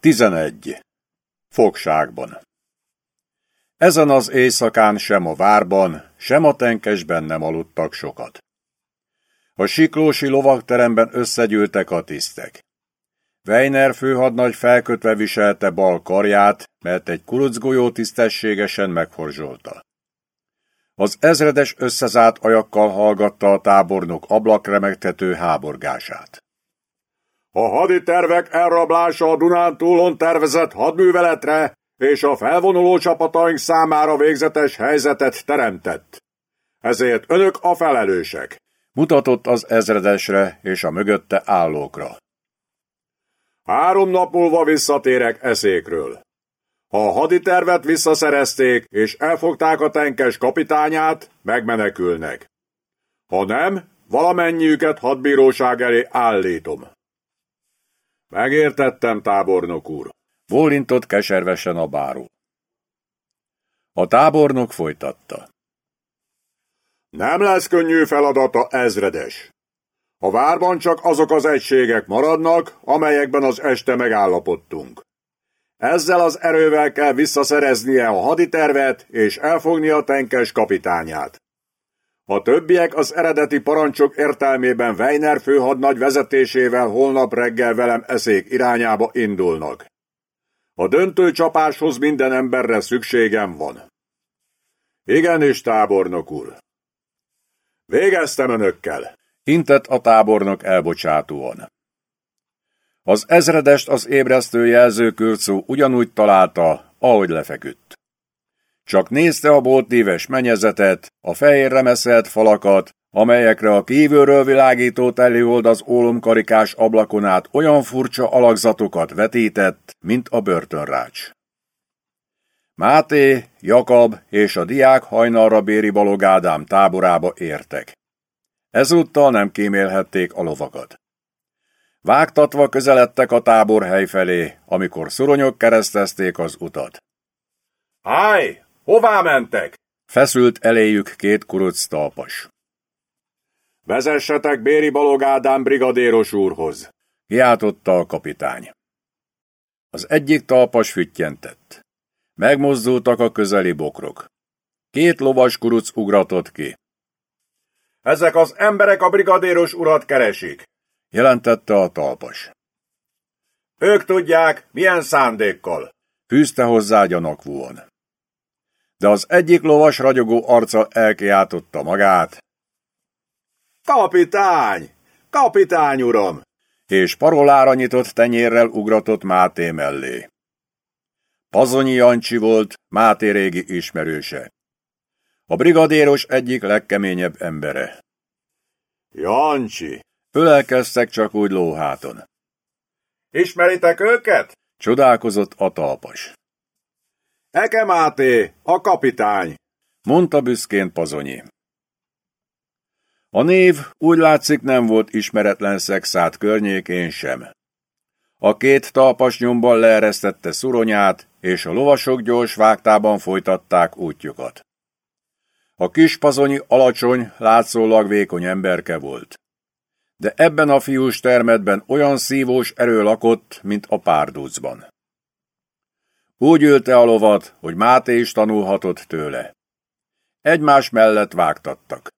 11. Fogságban Ezen az éjszakán sem a várban, sem a tenkesben nem aludtak sokat. A siklósi lovagteremben összegyűltek a tisztek. Weiner főhadnagy felkötve viselte bal karját, mert egy kurucgolyó tisztességesen meghorzsolta. Az ezredes összezárt ajakkal hallgatta a tábornok ablakremegtető háborgását. A haditervek elrablása a Dunántúlon tervezett hadműveletre és a felvonuló csapataink számára végzetes helyzetet teremtett. Ezért önök a felelősek. Mutatott az ezredesre és a mögötte állókra. Három nap múlva visszatérek eszékről. A haditervet visszaszerezték és elfogták a tenkes kapitányát, megmenekülnek. Ha nem, valamennyiüket hadbíróság elé állítom. Megértettem, tábornok úr. Bólintott keservesen a báró. A tábornok folytatta. Nem lesz könnyű feladata, ezredes. A várban csak azok az egységek maradnak, amelyekben az este megállapodtunk. Ezzel az erővel kell visszaszereznie a haditervet és elfogni a tenkes kapitányát. A többiek az eredeti parancsok értelmében Weiner főhadnagy vezetésével holnap reggel velem eszék irányába indulnak. A döntő csapáshoz minden emberre szükségem van. Igenis, tábornok úr. Végeztem önökkel. Intett a tábornok elbocsátóan. Az ezredest az ébresztő jelzőkürcú ugyanúgy találta, ahogy lefeküdt. Csak nézte a boltíves menyezetet, a fehérre meszelt falakat, amelyekre a kívülről világító telihold az ólomkarikás ablakon át olyan furcsa alakzatokat vetített, mint a börtönrács. Máté, Jakab és a diák hajnalra Béri Balog táborába értek. Ezúttal nem kímélhették a lovakat. Vágtatva közeledtek a táborhely felé, amikor szuronyok keresztezték az utat. Állj! Hová mentek? Feszült eléjük két kuruc talpas. Vezessetek Béri Balog Ádám brigadéros úrhoz, kiáltotta a kapitány. Az egyik talpas füttyentett. Megmozdultak a közeli bokrok. Két lovas kuruc ugratott ki. Ezek az emberek a brigadéros urat keresik, jelentette a talpas. Ők tudják, milyen szándékkal, fűzte hozzá gyanakvúan de az egyik lovas ragyogó arca elkiáltotta magát. Kapitány! Kapitány, uram! És parolára nyitott tenyérrel ugratott Máté mellé. Pazonyi Jancsi volt, Máté régi ismerőse. A brigadéros egyik legkeményebb embere. Jancsi! Ölelkeztek csak úgy lóháton. Ismeritek őket? Csodálkozott a talpas. Eke Máté, a kapitány, mondta büszkén Pazonyi. A név úgy látszik nem volt ismeretlen szexát környékén sem. A két talpas nyomban leeresztette szuronyát, és a lovasok gyors vágtában folytatták útjukat. A kis pazonyi alacsony, látszólag vékony emberke volt. De ebben a fiús termetben olyan szívós erő lakott, mint a párducban. Úgy ülte a lovat, hogy Máté is tanulhatott tőle. Egymás mellett vágtattak.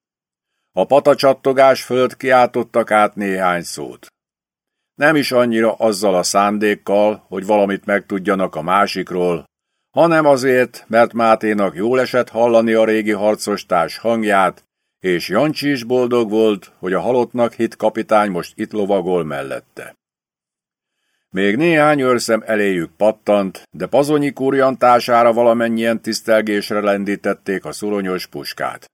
A patacsattogás fölött kiáltottak át néhány szót. Nem is annyira azzal a szándékkal, hogy valamit megtudjanak a másikról, hanem azért, mert Máténak jól esett hallani a régi harcostárs hangját, és Jancsi is boldog volt, hogy a halottnak hit kapitány most itt lovagol mellette. Még néhány őrszem eléjük pattant, de pazonyi kurjantására valamennyien tisztelgésre lendítették a szuronyos puskát.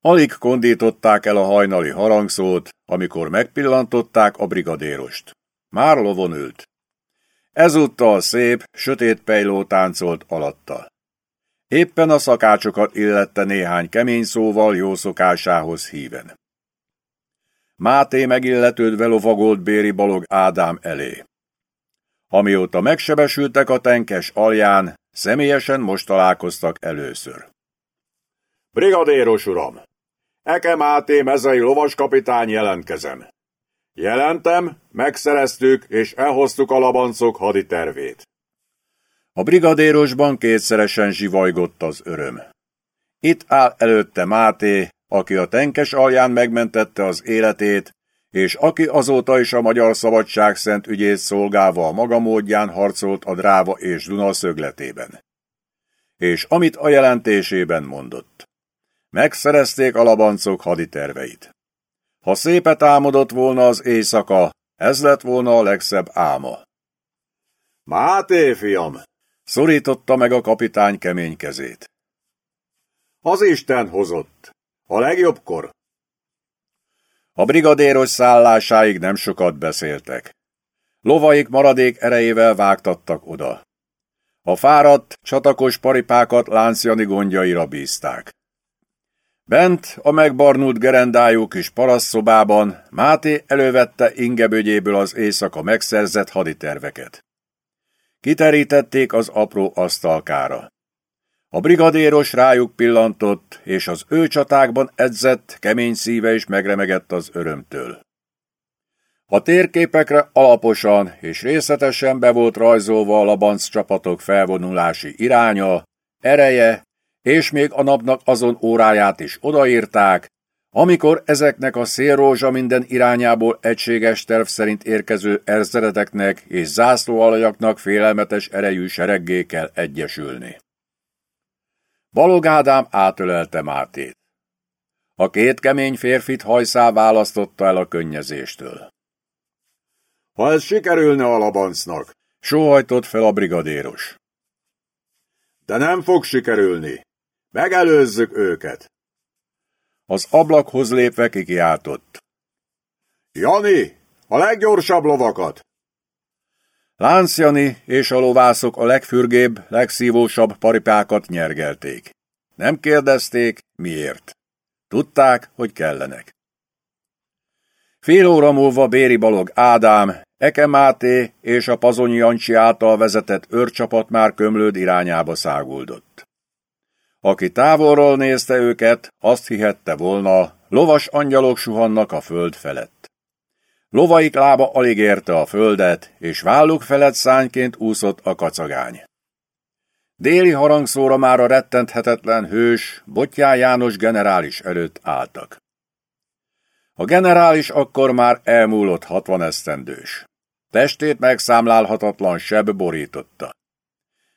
Alig kondították el a hajnali harangszót, amikor megpillantották a brigadérost. Már lovon ült. Ezúttal szép, sötét pejló táncolt alatta. Éppen a szakácsokat illette néhány kemény szóval jó szokásához híven. Máté megilletődve lovagolt Béri Balog Ádám elé. Amióta megsebesültek a tenkes alján, személyesen most találkoztak először. Brigadéros uram! Eke Máté mezei lovaskapitány jelentkezem. Jelentem, megszereztük és elhoztuk a labancok haditervét. A brigadérosban kétszeresen zsivajgott az öröm. Itt áll előtte Máté, aki a tenkes alján megmentette az életét, és aki azóta is a Magyar Szabadság szent ügyét szolgálva a maga módján harcolt a Dráva és Duna szögletében. És amit a jelentésében mondott. Megszerezték a labancok haditerveit. Ha szépet álmodott volna az éjszaka, ez lett volna a legszebb álma. Máté, fiam! Szorította meg a kapitány kemény kezét. Az Isten hozott. A legjobbkor. A brigadéros szállásáig nem sokat beszéltek. Lovaik maradék erejével vágtattak oda. A fáradt, csatakos paripákat láncjani gondjaira bízták. Bent, a megbarnult gerendájú kis parasszobában Máté elővette ingebögyéből az éjszaka megszerzett haditerveket. Kiterítették az apró asztalkára. A brigadéros rájuk pillantott, és az ő csatákban edzett, kemény szíve is megremegett az örömtől. A térképekre alaposan és részletesen be volt rajzolva a labanc csapatok felvonulási iránya, ereje, és még a napnak azon óráját is odaírták, amikor ezeknek a szélrózsa minden irányából egységes terv szerint érkező erzeredeknek és zászlóalajaknak félelmetes erejű sereggé kell egyesülni. Balog Ádám átölelte Mátét. A két kemény férfit hajszá választotta el a könnyezéstől. Ha ez sikerülne a labancnak, sóhajtott fel a brigadéros. De nem fog sikerülni. Megelőzzük őket. Az ablakhoz lépve kikiáltott. Jani, a leggyorsabb lovakat! Láncjani és a lovászok a legfürgébb, legszívósabb paripákat nyergelték. Nem kérdezték, miért. Tudták, hogy kellenek. Fél óra múlva Béri Balog Ádám, Eke Máté és a Pazonyi Jancsi által vezetett őrcsapat már kömlőd irányába száguldott. Aki távolról nézte őket, azt hihette volna, lovas angyalok suhannak a föld felett. Lovaik lába alig érte a földet, és válluk felett szányként úszott a kacagány. Déli harangszóra már a rettenthetetlen hős, Bottyán János generális előtt álltak. A generális akkor már elmúlott hatvan esztendős. Testét megszámlálhatatlan seb borította.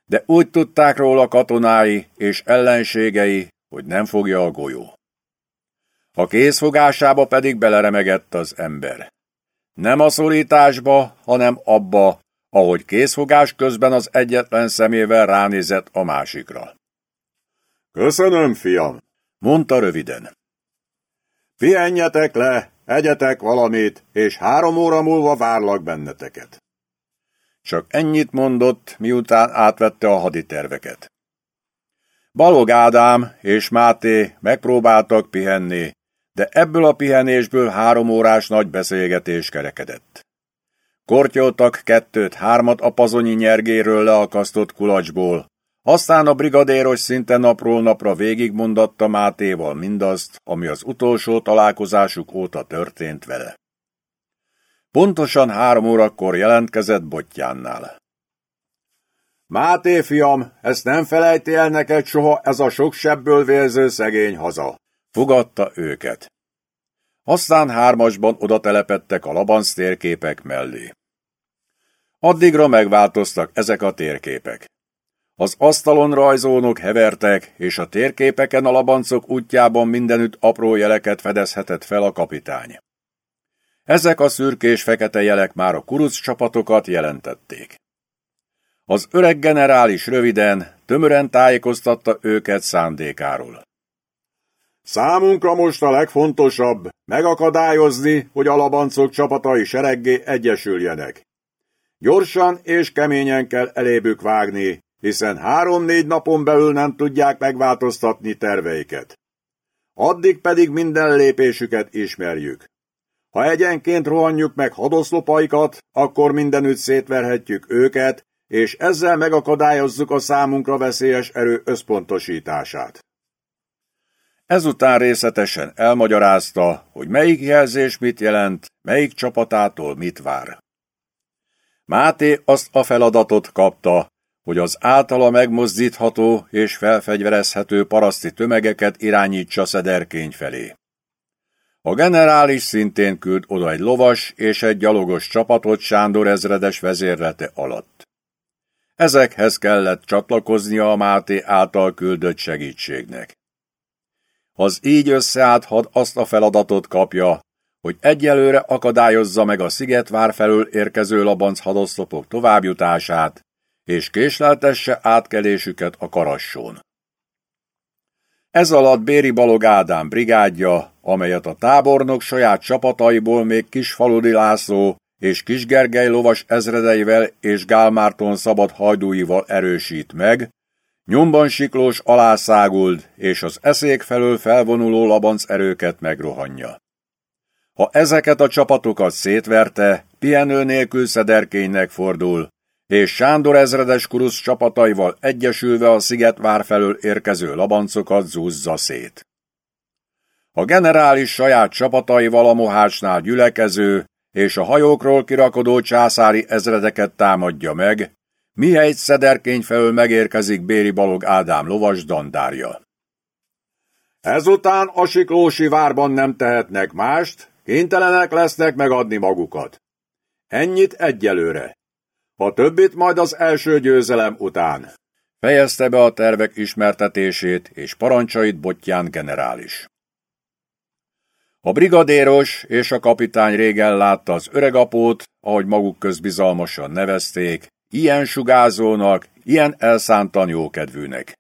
De úgy tudták róla katonái és ellenségei, hogy nem fogja a golyó. A kézfogásába pedig beleremegett az ember. Nem a szorításba, hanem abba, ahogy készfogás közben az egyetlen szemével ránézett a másikra. Köszönöm, fiam, mondta röviden. Pihenjetek le, egyetek valamit, és három óra múlva várlak benneteket. Csak ennyit mondott, miután átvette a haditerveket. Balog Ádám és Máté megpróbáltak pihenni, de ebből a pihenésből három órás nagy beszélgetés kerekedett. Kortyoltak kettőt-hármat a pazonyi nyergéről leakasztott kulacsból, aztán a brigadéros szinte napról napra végigmondatta Mátéval mindazt, ami az utolsó találkozásuk óta történt vele. Pontosan három órakor jelentkezett Bottyánnál. Máté, fiam, ezt nem felejti el neked soha ez a sok sebből vérző szegény haza. Fogadta őket. Aztán hármasban oda telepettek a labanc térképek mellé. Addigra megváltoztak ezek a térképek. Az asztalon rajzónok hevertek, és a térképeken a labancok útjában mindenütt apró jeleket fedezhetett fel a kapitány. Ezek a szürkés-fekete jelek már a kuruc csapatokat jelentették. Az öreg generális röviden, tömören tájékoztatta őket szándékáról. Számunkra most a legfontosabb megakadályozni, hogy a labancok csapatai sereggé egyesüljenek. Gyorsan és keményen kell elébük vágni, hiszen három-négy napon belül nem tudják megváltoztatni terveiket. Addig pedig minden lépésüket ismerjük. Ha egyenként rohanjuk meg hadoszlopaikat, akkor mindenütt szétverhetjük őket, és ezzel megakadályozzuk a számunkra veszélyes erő összpontosítását. Ezután részletesen elmagyarázta, hogy melyik jelzés mit jelent, melyik csapatától mit vár. Máté azt a feladatot kapta, hogy az általa megmozdítható és felfegyverezhető paraszti tömegeket irányítsa szederkény felé. A generális szintén küld oda egy lovas és egy gyalogos csapatot Sándor ezredes vezérlete alatt. Ezekhez kellett csatlakoznia a Máté által küldött segítségnek. Az így összeállt had azt a feladatot kapja, hogy egyelőre akadályozza meg a Szigetvár felől érkező labanc hadoszlopok továbbjutását, és késleltesse átkelésüket a Karassón. Ez alatt Béri Balog Ádám brigádja, amelyet a tábornok saját csapataiból még Kisfaludi László és Kisgergely lovas ezredeivel és Gálmárton szabad hajdúival erősít meg, nyomban siklós alászáguld, és az eszék felől felvonuló labanc erőket megrohanja. Ha ezeket a csapatokat szétverte, pihenő nélkül szederkénynek fordul, és Sándor ezredes kurusz csapataival egyesülve a szigetvár felől érkező labancokat zúzza szét. A generális saját csapataival a Mohácsnál gyülekező és a hajókról kirakodó császári ezredeket támadja meg, mihelyt szederkény felől megérkezik Béri Balog Ádám lovas dandárja. Ezután a Siklósi várban nem tehetnek mást, kénytelenek lesznek megadni magukat. Ennyit egyelőre. A többit majd az első győzelem után. Fejezte be a tervek ismertetését és parancsait Bottyán generális. A brigadéros és a kapitány régen látta az öregapót, ahogy maguk közbizalmasan nevezték, ilyen sugázónak, ilyen elszántan jókedvűnek.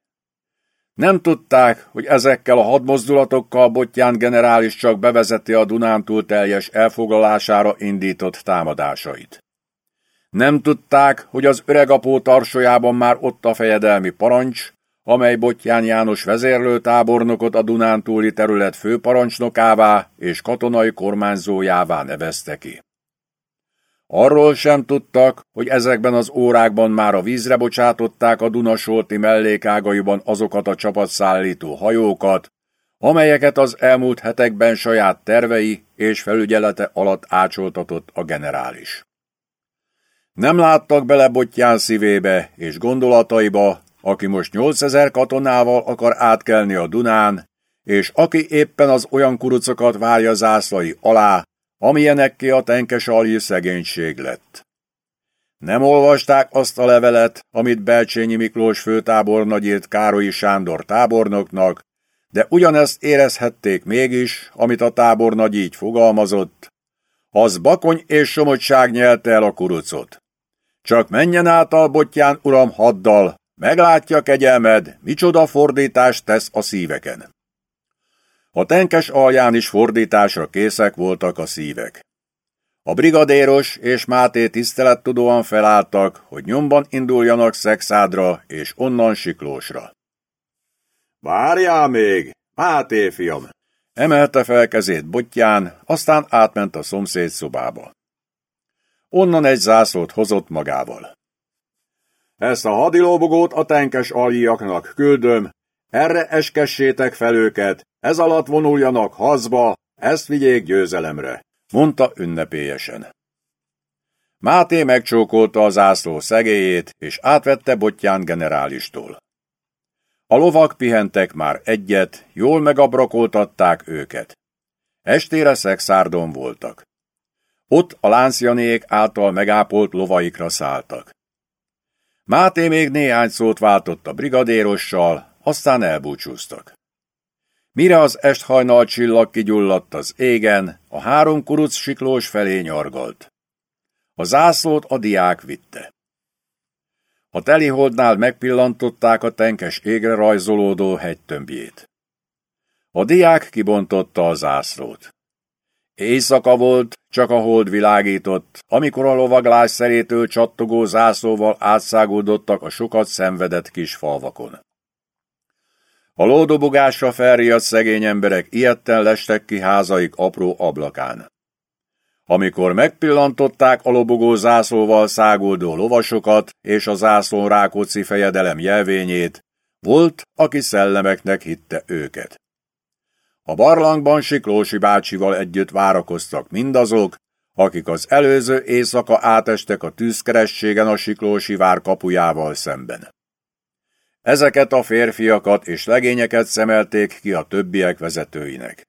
Nem tudták, hogy ezekkel a hadmozdulatokkal Bottyán generális csak bevezeti a Dunántúl teljes elfoglalására indított támadásait. Nem tudták, hogy az öregapó tarsójában már ott a fejedelmi parancs, amely Bottyán János vezérlőtábornokot a Dunántúli terület főparancsnokává és katonai kormányzójává nevezte ki. Arról sem tudtak, hogy ezekben az órákban már a vízre bocsátották a Dunasolti mellékágaiban azokat a csapatszállító hajókat, amelyeket az elmúlt hetekben saját tervei és felügyelete alatt ácsoltatott a generális. Nem láttak bele Bottyán szívébe és gondolataiba, aki most 8000 katonával akar átkelni a Dunán, és aki éppen az olyan kurucokat várja zászlai alá, amilyenekké a tenkes alji szegénység lett. Nem olvasták azt a levelet, amit Belcsényi Miklós főtábornagy írt Károlyi Sándor tábornoknak, de ugyanezt érezhették mégis, amit a tábornagy így fogalmazott. Az bakony és somogyság nyelte el a kurucot. Csak menjen át a botján, uram, haddal, meglátja kegyelmed, micsoda fordítást tesz a szíveken. A tenkes alján is fordításra készek voltak a szívek. A brigadéros és Máté tisztelettudóan felálltak, hogy nyomban induljanak Szexádra és onnan Siklósra. Várjál még, Máté fiam! Emelte fel kezét botján, aztán átment a szomszéd szobába. Onnan egy zászlót hozott magával. Ezt a hadilóbogót a tenkes aljiaknak küldöm, erre eskessétek fel őket, ez alatt vonuljanak hazba, ezt vigyék győzelemre, mondta ünnepélyesen. Máté megcsókolta az ászló szegélyét, és átvette botján generálistól. A lovak pihentek már egyet, jól megabrakoltatták őket. Estére szexárdon voltak. Ott a láncjanék által megápolt lovaikra szálltak. Máté még néhány szót váltott a brigadérossal, aztán elbúcsúztak. Mire az esthajnal csillag kigyulladt az égen, a három kuruc siklós felé nyargalt. A zászlót a diák vitte. A teliholdnál megpillantották a tenkes égre rajzolódó hegytömbjét. A diák kibontotta a zászlót. Éjszaka volt, csak a hold világított, amikor a lovaglás szerétől csattogó zászlóval átszágódottak a sokat szenvedett kis falvakon. A lódobogásra felriadt szegény emberek ilyetten lestek ki házaik apró ablakán. Amikor megpillantották a lobogó zászlóval száguldó lovasokat és a zászlón Rákóczi fejedelem jelvényét, volt, aki szellemeknek hitte őket. A barlangban Siklósi bácsival együtt várakoztak mindazok, akik az előző éjszaka átestek a tűzkerességen a Siklósi vár kapujával szemben. Ezeket a férfiakat és legényeket szemelték ki a többiek vezetőinek.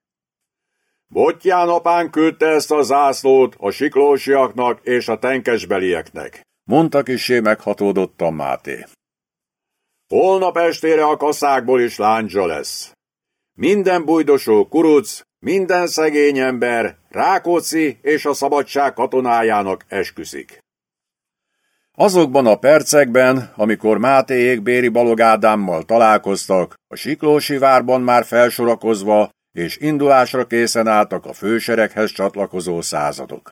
Bottyán apán küldte ezt a zászlót a siklósiaknak és a tenkesbelieknek, mondta kisé meghatódottan Máté. Holnap estére a kaszákból is láncsa lesz. Minden bujdosó kuruc, minden szegény ember, Rákóczi és a szabadság katonájának esküszik. Azokban a percekben, amikor Mátéék Béri Balog Ádámmal találkoztak, a Siklósi várban már felsorakozva és indulásra készen álltak a fősereghez csatlakozó századok.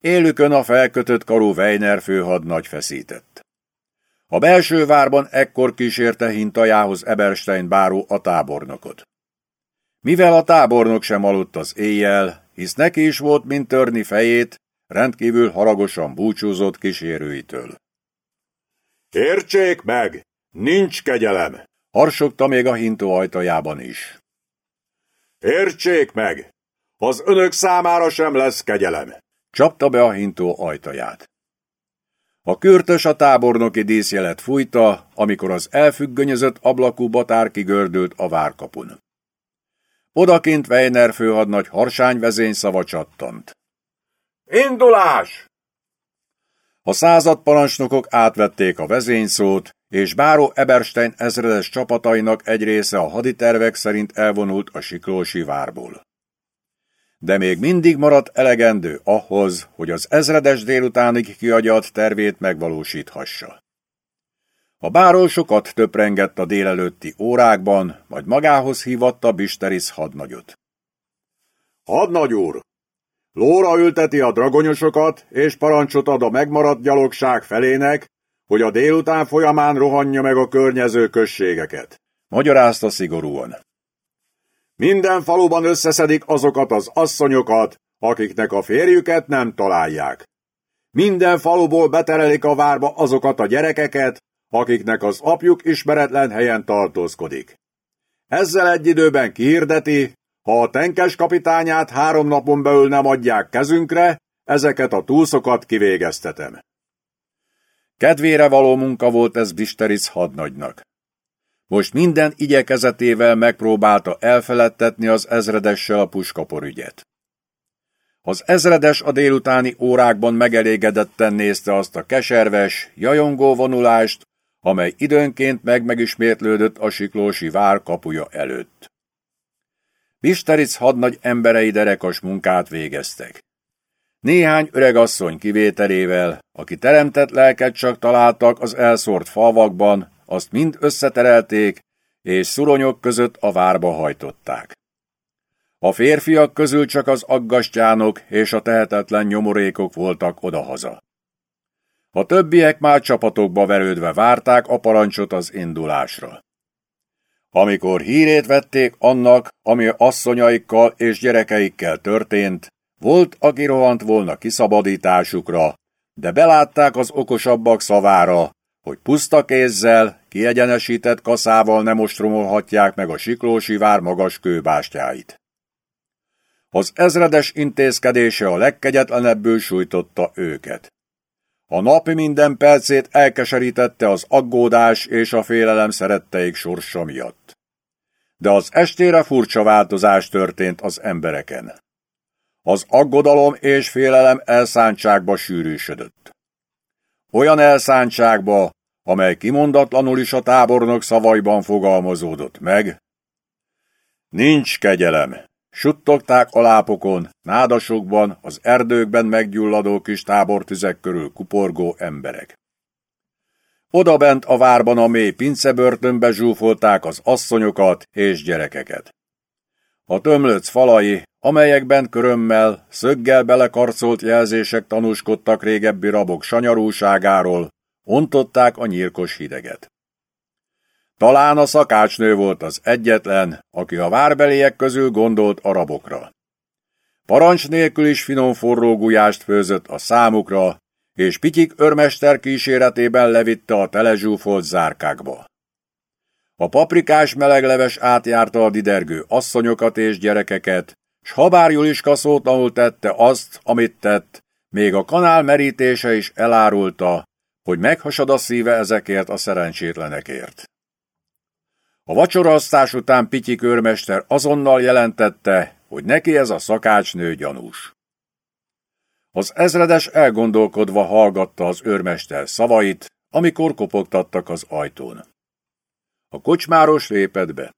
Élükön a felkötött karú Weiner főhadnagy feszített. A belső várban ekkor kísérte hintajához Eberstein báró a tábornokot. Mivel a tábornok sem aludt az éjjel, hisz neki is volt, mint törni fejét, rendkívül haragosan búcsúzott kísérőitől. Értsék meg! Nincs kegyelem! Harsogta még a hintó ajtajában is. Értsék meg! Az önök számára sem lesz kegyelem! Csapta be a hintó ajtaját. A kürtös a tábornoki díszjelet fújta, amikor az elfüggönyözött ablakú batár kigördült a várkapun. Odakint Weiner főhadnagy harsány vezényszava csattant. Indulás! A század parancsnokok átvették a vezényszót, és Báró Eberstein ezredes csapatainak egy része a haditervek szerint elvonult a Siklósi várból. De még mindig maradt elegendő ahhoz, hogy az ezredes délutánig kiagyat tervét megvalósíthassa. A báról sokat töprengett a délelőtti órákban, majd magához hívatta Bisteris hadnagyot. Hadnagy úr! Lóra ülteti a dragonyosokat, és parancsot ad a megmaradt gyalogság felének, hogy a délután folyamán rohanja meg a környező községeket. Magyarázta szigorúan. Minden faluban összeszedik azokat az asszonyokat, akiknek a férjüket nem találják. Minden faluból beterelik a várba azokat a gyerekeket, akiknek az apjuk ismeretlen helyen tartózkodik. Ezzel egy időben kihirdeti, ha a tenkes kapitányát három napon belül nem adják kezünkre, ezeket a túszokat kivégeztetem. Kedvére való munka volt ez Bisteris hadnagynak. Most minden igyekezetével megpróbálta elfeledtetni az ezredessel a puskaporügyet. Az ezredes a délutáni órákban megelégedetten nézte azt a keserves, jajongó vonulást, amely időnként meg-megismétlődött a siklósi vár kapuja előtt. Bisteric hadnagy emberei derekas munkát végeztek. Néhány öregasszony kivételével, aki teremtett lelket csak találtak az elszórt falvakban, azt mind összeterelték, és szuronyok között a várba hajtották. A férfiak közül csak az aggastyánok és a tehetetlen nyomorékok voltak odahaza. A többiek már csapatokba verődve várták a parancsot az indulásra. Amikor hírét vették annak, ami asszonyaikkal és gyerekeikkel történt, volt, aki rohant volna kiszabadításukra, de belátták az okosabbak szavára, hogy puszta kézzel, kiegyenesített kaszával nem ostromolhatják meg a Siklósi vár magas kőbástyáit. Az ezredes intézkedése a legkegyetlenebbül sújtotta őket. A napi minden percét elkeserítette az aggódás és a félelem szeretteik sorsa miatt. De az estére furcsa változás történt az embereken. Az aggodalom és félelem elszántságba sűrűsödött. Olyan elszántságba, amely kimondatlanul is a tábornok szavaiban fogalmazódott meg. Nincs kegyelem, Suttogták a lápokon, nádasokban, az erdőkben meggyulladó kis tábortüzek körül kuporgó emberek. Oda bent a várban a mély pincebörtönbe zsúfolták az asszonyokat és gyerekeket. A tömlöc falai, amelyekben körömmel, szöggel belekarcolt jelzések tanúskodtak régebbi rabok sanyarúságáról, ontották a nyírkos hideget. Talán a szakácsnő volt az egyetlen, aki a várbeliek közül gondolt arabokra. Parancs nélkül is finom forró gulyást főzött a számukra, és Pityik örmester kíséretében levitte a telezsúfolt zárkákba. A paprikás melegleves átjárta a didergő asszonyokat és gyerekeket, s habár Juliska szótlanul tette azt, amit tett, még a kanál merítése is elárulta, hogy meghasad a szíve ezekért a szerencsétlenekért. A vacsoraasztás után Pityi körmester azonnal jelentette, hogy neki ez a szakácsnő gyanús. Az ezredes elgondolkodva hallgatta az őrmester szavait, amikor kopogtattak az ajtón. A kocsmáros lépett be.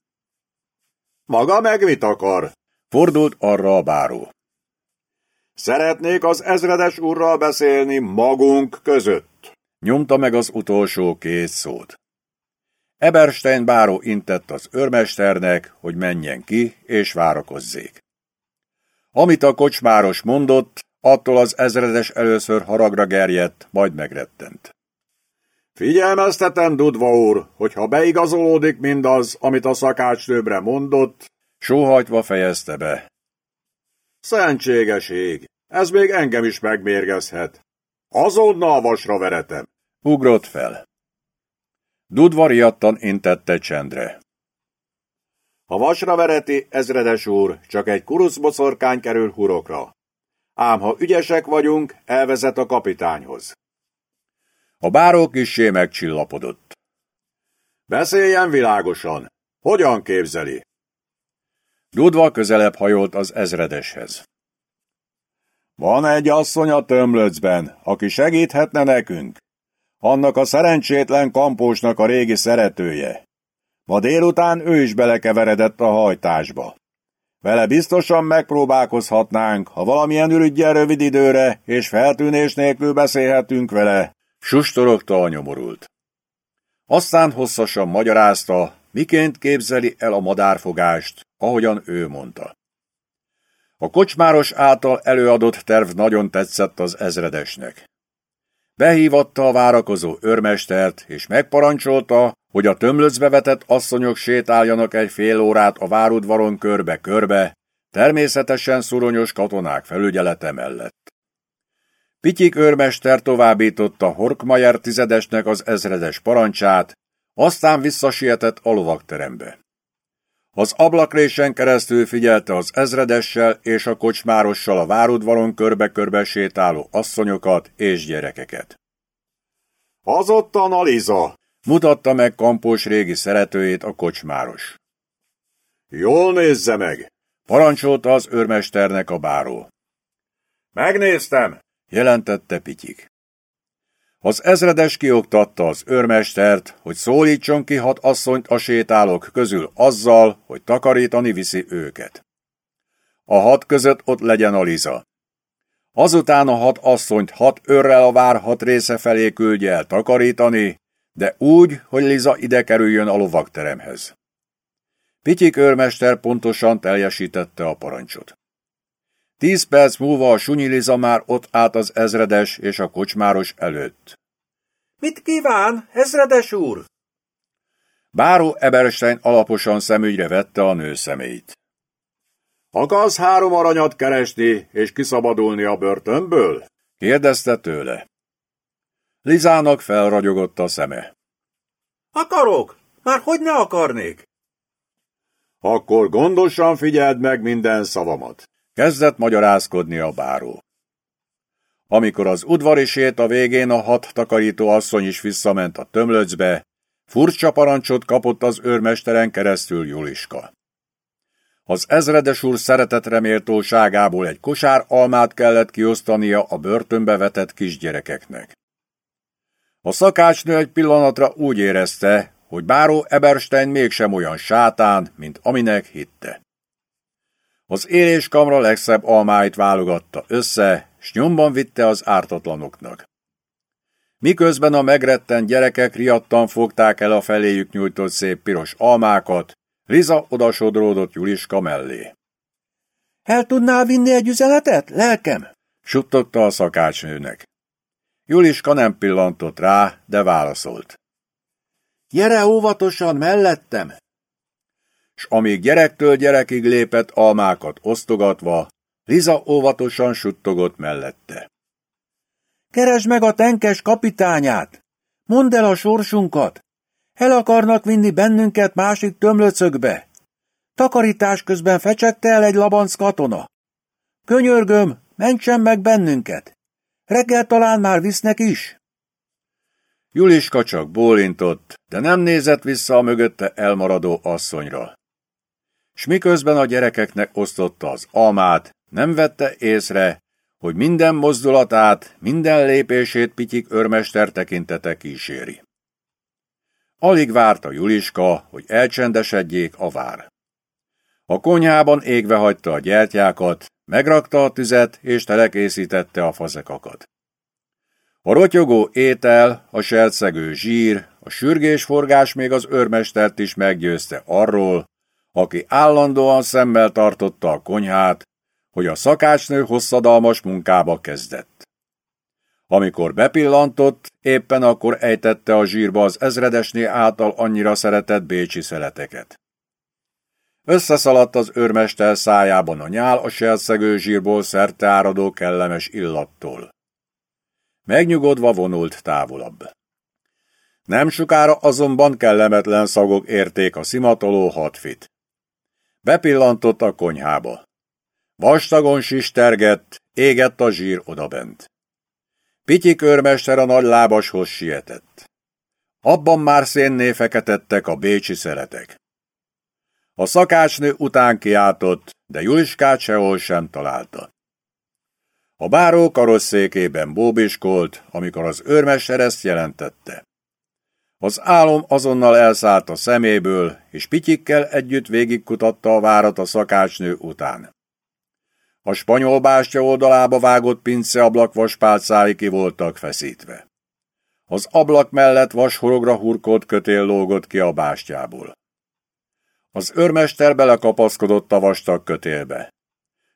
Maga meg mit akar? Fordult arra a báró. Szeretnék az ezredes úrral beszélni magunk között. Nyomta meg az utolsó két szót. Eberstein báró intett az őrmesternek, hogy menjen ki és várakozzék. Amit a kocsmáros mondott, attól az ezredes először haragra gerjedt, majd megrettent. Figyelmeztetem, Dudva úr, hogy ha beigazolódik mindaz, amit a szakácsnőbre mondott, sóhajtva fejezte be. Szentséges ég, ez még engem is megmérgezhet. Azonnal vasra veretem. Ugrott fel. Dudvariattan intette csendre. Ha vasra vereti, ezredes úr, csak egy kuruszboszorkány kerül hurokra. Ám ha ügyesek vagyunk, elvezet a kapitányhoz. A báró kissé megcsillapodott. Beszéljen világosan. Hogyan képzeli? Dudva közelebb hajolt az ezredeshez. Van egy asszony a tömlöcben, aki segíthetne nekünk. Annak a szerencsétlen kampósnak a régi szeretője. Ma délután ő is belekeveredett a hajtásba. Vele biztosan megpróbálkozhatnánk, ha valamilyen ürügyel rövid időre és feltűnés nélkül beszélhetünk vele, sustorogta a nyomorult. Aztán hosszasan magyarázta, miként képzeli el a madárfogást, ahogyan ő mondta. A kocsmáros által előadott terv nagyon tetszett az ezredesnek. Behívatta a várakozó őrmestert, és megparancsolta, hogy a tömlöcbe vetett asszonyok sétáljanak egy fél órát a várudvaron körbe-körbe, természetesen szuronyos katonák felügyelete mellett. Pityik őrmester továbbította Horkmajer tizedesnek az ezredes parancsát, aztán visszasietett a lovakterembe. Az ablakrésen keresztül figyelte az ezredessel és a kocsmárossal a várudvaron körbe-körbe sétáló asszonyokat és gyerekeket. Azottan Aliza! Mutatta meg Kampós régi szeretőjét a kocsmáros. Jól nézze meg! Parancsolta az őrmesternek a báró. Megnéztem! jelentette Pityik. Az ezredes kioktatta az őrmestert, hogy szólítson ki hat asszonyt a sétálók közül azzal, hogy takarítani viszi őket. A hat között ott legyen a Liza. Azután a hat asszonyt hat őrrel a vár hat része felé küldje el takarítani, de úgy, hogy Liza ide kerüljön a lovakteremhez. Pityik őrmester pontosan teljesítette a parancsot. Tíz perc múlva a sunyi Liza már ott állt az ezredes és a kocsmáros előtt. Mit kíván, ezredes úr? Báró Eberstein alaposan szemügyre vette a nő szemét. Akarsz három aranyat keresni és kiszabadulni a börtönből? kérdezte tőle. Lizának felragyogott a szeme. Akarok! Már hogy ne akarnék? Akkor gondosan figyeld meg minden szavamat. Kezdett magyarázkodni a báró. Amikor az udvari sét a végén a hat takarító asszony is visszament a tömlöcbe, furcsa parancsot kapott az őrmesteren keresztül Juliska. Az ezredes úr szeretetre méltóságából egy kosár almát kellett kiosztania a börtönbe vetett kisgyerekeknek. A szakácsnő egy pillanatra úgy érezte, hogy báró Eberstein mégsem olyan sátán, mint aminek hitte. Az éléskamra legszebb almáit válogatta össze, s nyomban vitte az ártatlanoknak. Miközben a megretten gyerekek riadtan fogták el a feléjük nyújtott szép piros almákat, Riza odasodródott Juliska mellé. El tudnál vinni egy üzenetet, lelkem? suttogta a szakácsnőnek. Juliska nem pillantott rá, de válaszolt. Gyere óvatosan mellettem! S amíg gyerektől gyerekig lépett almákat osztogatva, Liza óvatosan suttogott mellette. Keresd meg a tenkes kapitányát! Mondd el a sorsunkat! El akarnak vinni bennünket másik tömlöcökbe. Takarítás közben fecsegte el egy labanc katona. Könyörgöm, mentsen meg bennünket. Reggel talán már visznek is. Juliska csak bólintott, de nem nézett vissza a mögötte elmaradó asszonyra. S miközben a gyerekeknek osztotta az almát, nem vette észre, hogy minden mozdulatát, minden lépését Pityik örmester tekintete kíséri. Alig várta Juliska, hogy elcsendesedjék a vár. A konyhában égve hagyta a gyertyákat, megrakta a tüzet és telekészítette a fazekakat. A rotyogó étel, a selcegő zsír, a sürgésforgás még az őrmestert is meggyőzte arról, aki állandóan szemmel tartotta a konyhát, hogy a szakácsnő hosszadalmas munkába kezdett. Amikor bepillantott, éppen akkor ejtette a zsírba az ezredesné által annyira szeretett bécsi szeleteket. Összeszaladt az őrmester szájában a nyál a selszegő zsírból szerte áradó kellemes illattól. Megnyugodva vonult távolabb. Nem sokára azonban kellemetlen szagok érték a szimatoló hatfit. Bepillantott a konyhába. Vastagon sistergett, égett a zsír odabent. Pityi körmester a nagy lábashoz sietett. Abban már szénné feketettek a bécsi szeretek. A szakácsnő után kiáltott, de Juliskát sehol sem találta. A báró karosszékében bóbiskolt, amikor az őrmester ezt jelentette. Az álom azonnal elszállt a szeméből, és pityikkel együtt végigkutatta a várat a szakácsnő után. A spanyol bástya oldalába vágott pinceablak vaspálcái ki voltak feszítve. Az ablak mellett vashorogra hurkolt kötél lógott ki a bástyából. Az őrmester belekapaszkodott a vastag kötélbe.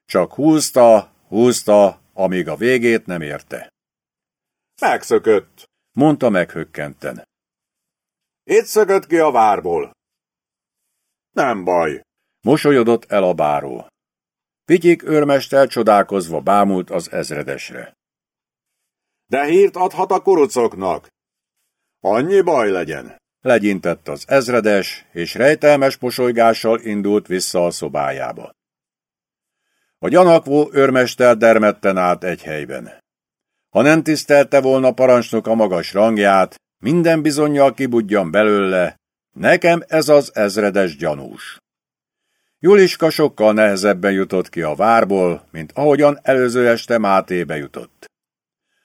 Csak húzta, húzta, amíg a végét nem érte. Megszökött, mondta meghökkenten. Itt szökött ki a várból. Nem baj, mosolyodott el a báró. Pityik őrmester csodálkozva bámult az ezredesre. De hírt adhat a kurucoknak. Annyi baj legyen. Legyintett az ezredes, és rejtelmes mosolygással indult vissza a szobájába. A gyanakvó őrmester dermedten állt egy helyben. Ha nem tisztelte volna parancsnok a magas rangját, minden bizonyal kibudjan belőle, nekem ez az ezredes gyanús. Juliska sokkal nehezebben jutott ki a várból, mint ahogyan előző este Mátébe jutott.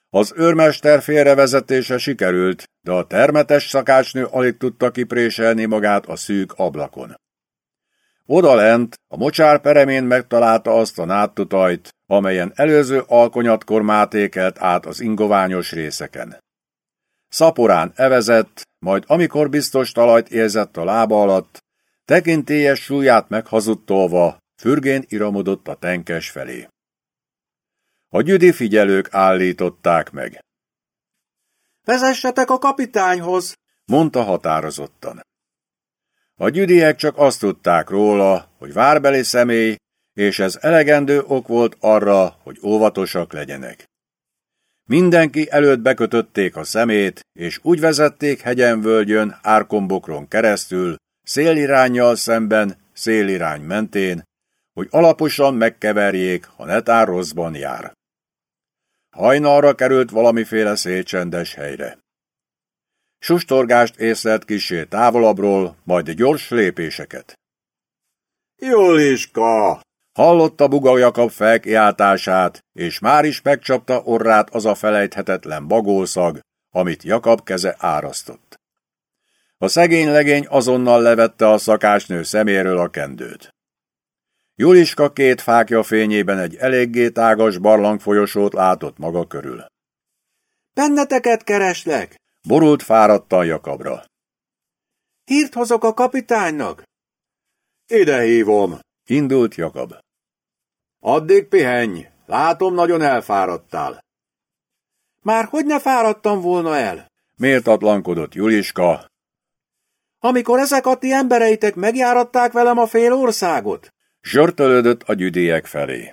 Az őrmester félrevezetése sikerült, de a termetes szakácsnő alig tudta kipréselni magát a szűk ablakon. Oda lent, a mocsár peremén megtalálta azt a náttutajt, amelyen előző alkonyatkor mátékelt át az ingoványos részeken. Szaporán evezett, majd amikor biztos talajt érzett a lába alatt, tekintélyes súlyát meghazudtolva, fürgén iramodott a tenkes felé. A gyüdi figyelők állították meg. Vezessetek a kapitányhoz, mondta határozottan. A gyüdiek csak azt tudták róla, hogy várbeli személy, és ez elegendő ok volt arra, hogy óvatosak legyenek. Mindenki előtt bekötötték a szemét, és úgy vezették hegyen-völgyön, árkombokron keresztül, szélirányjal szemben, szélirány mentén, hogy alaposan megkeverjék, ha netán rosszban jár. Hajnalra került valamiféle szélcsendes helyre. Sustorgást észlelt kisé távolabbról, majd gyors lépéseket. Juliska! Hallotta Buga Jakab felkiáltását, és már is megcsapta orrát az a felejthetetlen bagószag, amit Jakab keze árasztott. A szegény legény azonnal levette a szakásnő szeméről a kendőt. Juliska két fákja fényében egy eléggé tágas barlangfolyosót látott maga körül. Benneteket kereslek! Borult fáradtan Jakabra. Hírt hozok a kapitánynak! Ide hívom! Indult Jakab. Addig pihenj! Látom, nagyon elfáradtál. Már hogy ne fáradtam volna el? Méltatlankodott Juliska. Amikor ezek a ti embereitek megjáratták velem a fél országot? Zsörtölődött a gyüdiek felé.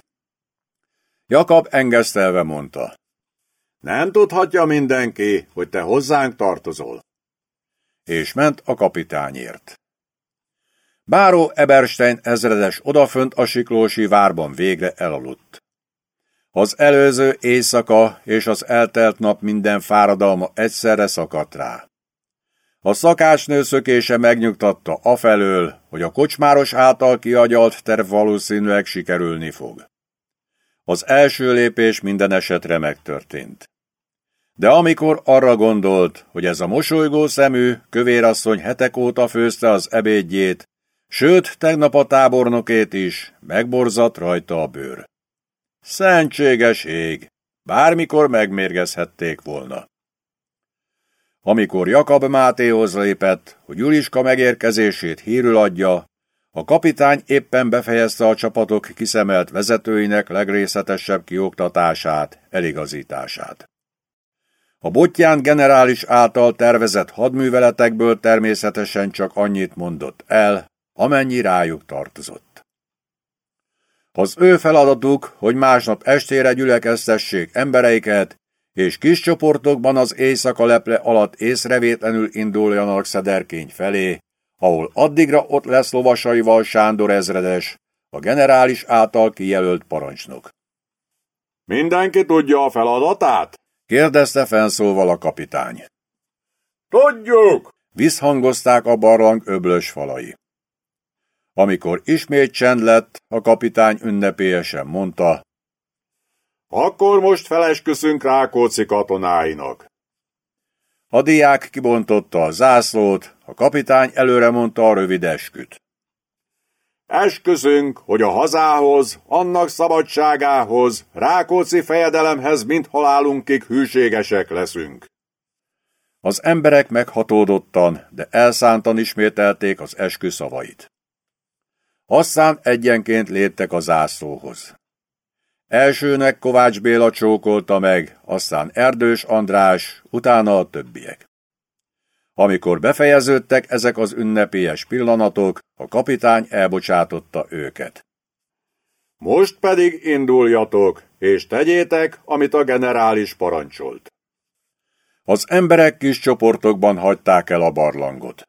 Jakab engesztelve mondta. Nem tudhatja mindenki, hogy te hozzánk tartozol. és ment a kapitányért. Báró Eberstein ezredes odafönt a siklósi várban végre elaludt. Az előző éjszaka és az eltelt nap minden fáradalma egyszerre szakadt rá. A szakácsnő szökése megnyugtatta afelől, hogy a kocsmáros által kiagyalt terv valószínűleg sikerülni fog. Az első lépés minden esetre megtörtént. De amikor arra gondolt, hogy ez a mosolygó szemű, kövérasszony hetek óta főzte az ebédjét, sőt, tegnap a tábornokét is, megborzat rajta a bőr. Szentséges ég! Bármikor megmérgezhették volna. Amikor Jakab Mátéhoz lépett, hogy Juliska megérkezését hírül adja, a kapitány éppen befejezte a csapatok kiszemelt vezetőinek legrészletesebb kioktatását, eligazítását. A Bottyán generális által tervezett hadműveletekből természetesen csak annyit mondott el, amennyi rájuk tartozott. Az ő feladatuk, hogy másnap estére gyülekeztessék embereiket, és kis csoportokban az éjszaka leple alatt észrevétlenül induljanak Szederkény felé, ahol addigra ott lesz lovasaival Sándor ezredes, a generális által kijelölt parancsnok. Mindenki tudja a feladatát? kérdezte fenszólval a kapitány. Tudjuk! Visszhangozták a barlang öblös falai. Amikor ismét csend lett, a kapitány ünnepélyesen mondta, akkor most felesküszünk Rákóczi katonáinak. A diák kibontotta a zászlót, a kapitány előre mondta a rövid esküt. Esküszünk, hogy a hazához, annak szabadságához, Rákóczi fejedelemhez mint halálunkig hűségesek leszünk. Az emberek meghatódottan, de elszántan ismételték az eskü szavait. Aztán egyenként léptek a zászlóhoz. Elsőnek Kovács Béla csókolta meg, aztán Erdős András, utána a többiek. Amikor befejeződtek ezek az ünnepélyes pillanatok, a kapitány elbocsátotta őket. Most pedig induljatok, és tegyétek, amit a generális parancsolt. Az emberek kis csoportokban hagyták el a barlangot.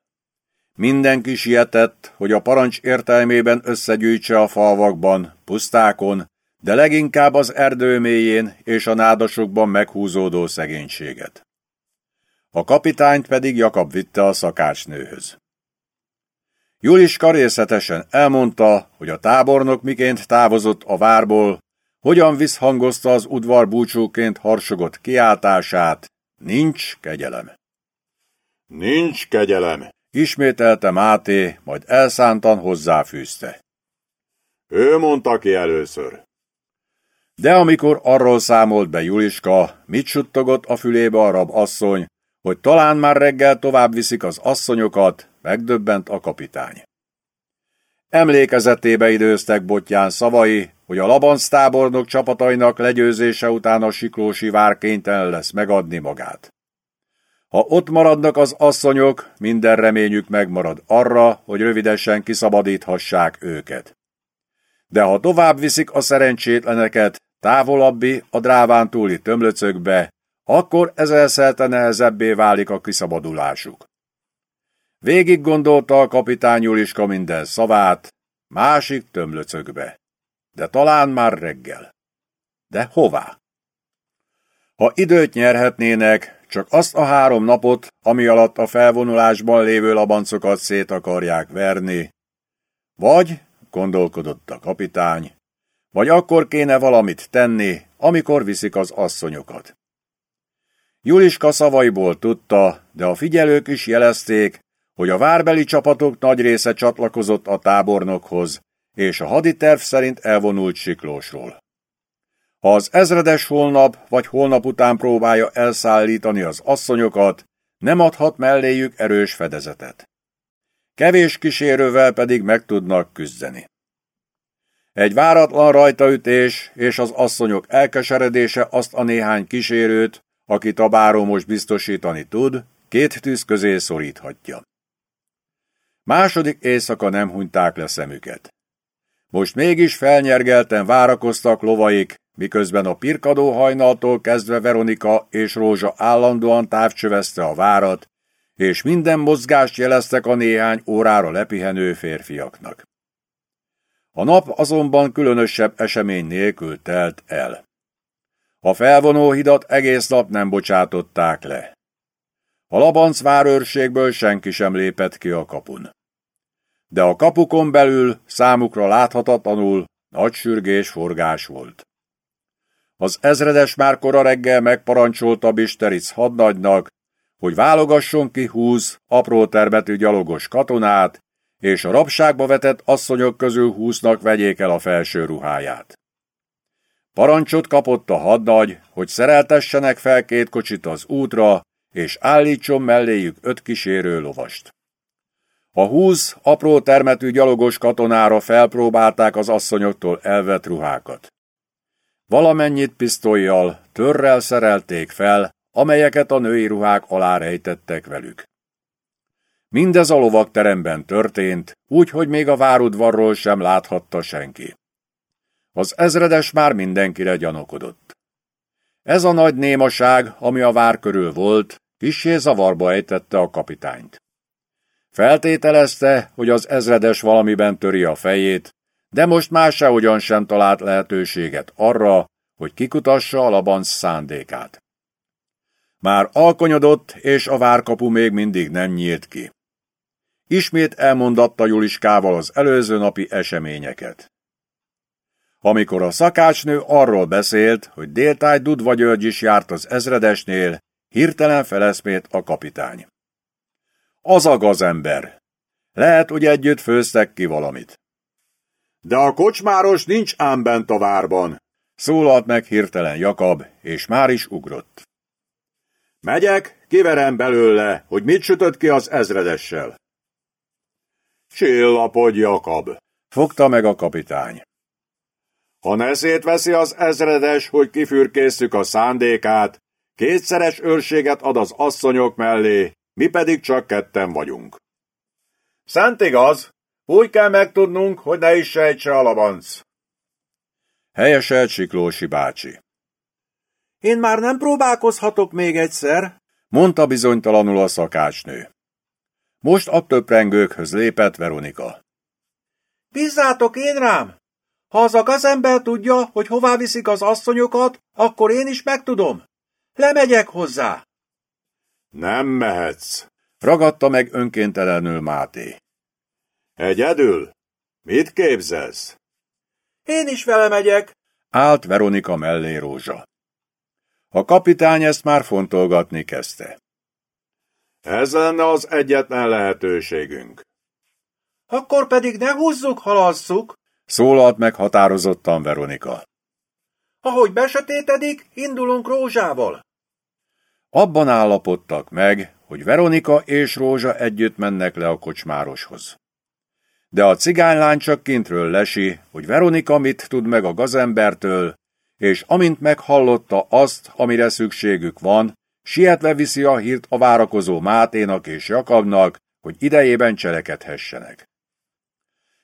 Mindenki sietett, hogy a parancs értelmében összegyűjtse a falvakban, pusztákon, de leginkább az erdő mélyén és a nádasokban meghúzódó szegénységet. A kapitányt pedig Jakab vitte a szakácsnőhöz. Juliska részletesen elmondta, hogy a tábornok miként távozott a várból, hogyan visszhangozta az udvar búcsúként harsogott kiáltását, nincs kegyelem. Nincs kegyelem, ismételte Máté, majd elszántan hozzáfűzte. Ő mondta ki először. De amikor arról számolt be Juliska, mit suttogott a fülébe a rab asszony, hogy talán már reggel tovább viszik az asszonyokat, megdöbbent a kapitány. Emlékezetébe időztek Botján szavai, hogy a Labanc tábornok csapatainak legyőzése után a siklósi vár kénytelen lesz megadni magát. Ha ott maradnak az asszonyok, minden reményük megmarad arra, hogy rövidesen kiszabadíthassák őket. De ha tovább viszik a szerencsétleneket, távolabbi, a dráván túli tömlöcökbe, akkor ezelszelte nehezebbé válik a kiszabadulásuk. Végig gondolta a kapitány Juliska minden szavát, másik tömlöcökbe. De talán már reggel. De hová? Ha időt nyerhetnének, csak azt a három napot, ami alatt a felvonulásban lévő labancokat szét akarják verni. Vagy, gondolkodott a kapitány, vagy akkor kéne valamit tenni, amikor viszik az asszonyokat. Juliska szavaiból tudta, de a figyelők is jelezték, hogy a várbeli csapatok nagy része csatlakozott a tábornokhoz, és a haditerv szerint elvonult Siklósról. Ha az ezredes holnap vagy holnap után próbálja elszállítani az asszonyokat, nem adhat melléjük erős fedezetet. Kevés kísérővel pedig meg tudnak küzdeni. Egy váratlan rajtaütés és az asszonyok elkeseredése azt a néhány kísérőt, akit a báró most biztosítani tud, két tűz közé szoríthatja. Második éjszaka nem hunyták le szemüket. Most mégis felnyergelten várakoztak lovaik, miközben a pirkadó hajnaltól kezdve Veronika és Rózsa állandóan távcsövezte a várat, és minden mozgást jeleztek a néhány órára lepihenő férfiaknak. A nap azonban különösebb esemény nélkül telt el. A felvonó hidat egész nap nem bocsátották le. A Labanc várőrségből senki sem lépett ki a kapun. De a kapukon belül számukra láthatatlanul nagy sürgés forgás volt. Az ezredes már kora reggel megparancsolta Bisteric hadnagynak, hogy válogasson ki húsz apró termetű gyalogos katonát, és a rabságba vetett asszonyok közül húsznak vegyék el a felső ruháját. Parancsot kapott a hadnagy, hogy szereltessenek fel két kocsit az útra, és állítson melléjük öt kísérő lovast. A húsz apró termetű gyalogos katonára felpróbálták az asszonyoktól elvett ruhákat. Valamennyit pisztolyjal, törrel szerelték fel, amelyeket a női ruhák alá rejtettek velük. Mindez a lovakteremben történt, úgy, hogy még a várudvarról sem láthatta senki. Az ezredes már mindenkire gyanakodott. Ez a nagy némaság, ami a vár körül volt, kissé zavarba ejtette a kapitányt. Feltételezte, hogy az ezredes valamiben töri a fejét, de most már sehogyan sem talált lehetőséget arra, hogy kikutassa a labanc szándékát. Már alkonyodott, és a várkapu még mindig nem nyílt ki. Ismét elmondatta Juliskával az előző napi eseményeket. Amikor a szakácsnő arról beszélt, hogy déltáj Dudva György is járt az ezredesnél, hirtelen feleszmét a kapitány. Az a gazember. Lehet, hogy együtt főztek ki valamit. De a kocsmáros nincs ám bent a várban, szólalt meg hirtelen Jakab, és már is ugrott. Megyek, kiverem belőle, hogy mit sütött ki az ezredessel. Csillapodj, Jakab, fogta meg a kapitány. Ha neszét veszi az ezredes, hogy kifürkészük a szándékát, kétszeres őrséget ad az asszonyok mellé, mi pedig csak ketten vagyunk. Szent igaz, úgy kell megtudnunk, hogy ne is sejtse a labanc. Helyeselt Siklósi bácsi. Én már nem próbálkozhatok még egyszer, mondta bizonytalanul a szakácsnő. Most a töprengőkhöz lépett Veronika. Bízzátok én rám! Ha az a gazember tudja, hogy hová viszik az asszonyokat, akkor én is megtudom. Lemegyek hozzá. Nem mehetsz, ragadta meg önkéntelenül Máté. Egyedül? Mit képzelsz? Én is vele megyek, állt Veronika mellé Rózsa. A kapitány ezt már fontolgatni kezdte. Ez lenne az egyetlen lehetőségünk. Akkor pedig ne húzzuk, halasszuk, szólalt meg határozottan Veronika. Ahogy besötétedik, indulunk Rózsával. Abban állapodtak meg, hogy Veronika és Rózsa együtt mennek le a kocsmároshoz. De a cigánylány csak kintről lesi, hogy Veronika mit tud meg a gazembertől, és amint meghallotta azt, amire szükségük van, sietve viszi a hírt a várakozó Máténak és Jakabnak, hogy idejében cselekedhessenek.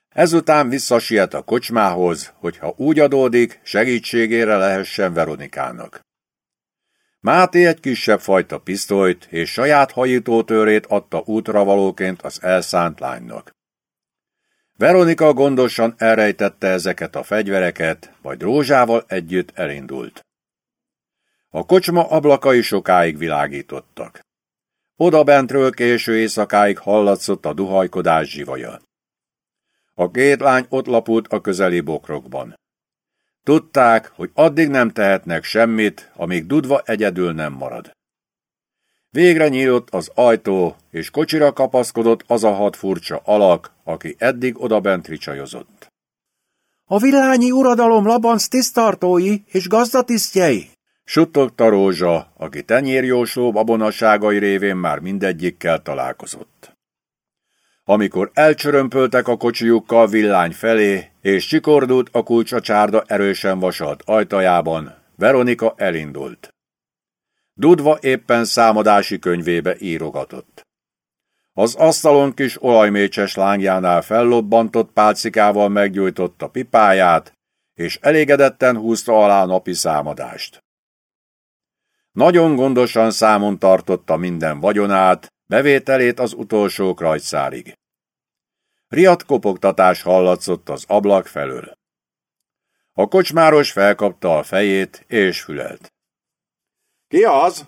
Ezután visszasiet a kocsmához, hogyha úgy adódik, segítségére lehessen Veronikának. Máté egy kisebb fajta pisztolyt és saját hajítótőrét adta útravalóként az elszánt lánynak. Veronika gondosan elrejtette ezeket a fegyvereket, majd Rózsával együtt elindult. A kocsma ablakai sokáig világítottak. Oda bentről késő éjszakáig hallatszott a duhajkodás zsivaja. A két lány ott lapult a közeli bokrokban. Tudták, hogy addig nem tehetnek semmit, amíg Dudva egyedül nem marad. Végre nyílt az ajtó, és kocsira kapaszkodott az a hat furcsa alak, aki eddig odabent ricsajozott. A villányi uradalom labanc tisztartói és gazdatisztjei! Suttogta Rózsa, aki tenyérjósló babonaságai révén már mindegyikkel találkozott. Amikor elcsörömpöltek a kocsijukkal villány felé, és csikordult a kulcs a csárda erősen vasalt ajtajában, Veronika elindult. Dudva éppen számadási könyvébe írogatott. Az asztalon kis olajmécses lángjánál fellobbantott pálcikával meggyújtotta pipáját, és elégedetten húzta alá napi számadást. Nagyon gondosan számon tartotta minden vagyonát, bevételét az utolsó krajcárig. Riad kopogtatás hallatszott az ablak felől. A kocsmáros felkapta a fejét és fülelt. Ki az?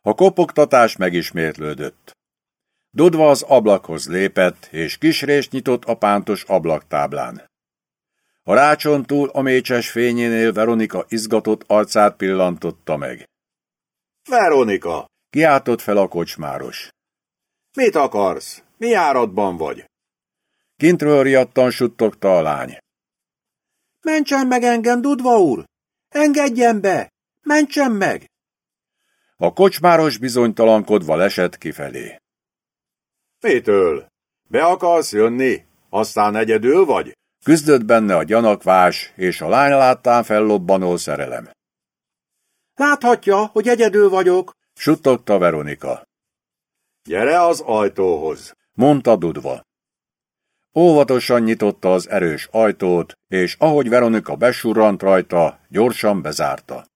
A kopogtatás megismétlődött. Dudva az ablakhoz lépett, és kisrést nyitott a pántos ablaktáblán. A rácson túl a mécses fényénél Veronika izgatott arcát pillantotta meg. Veronika! Kiáltott fel a kocsmáros. Mit akarsz? Mi áradban vagy? Kintről riadtan suttogta a lány. Mentsen meg engem, Dudva úr! Engedjen be! Mentsen meg! A kocsmáros bizonytalankodva lesett kifelé. Mitől? Be akarsz jönni? Aztán egyedül vagy? Küzdött benne a gyanakvás és a lány láttán fellobbanó szerelem. Láthatja, hogy egyedül vagyok, suttogta Veronika. Gyere az ajtóhoz, mondta Dudva. Óvatosan nyitotta az erős ajtót, és ahogy Veronika besurrant rajta, gyorsan bezárta.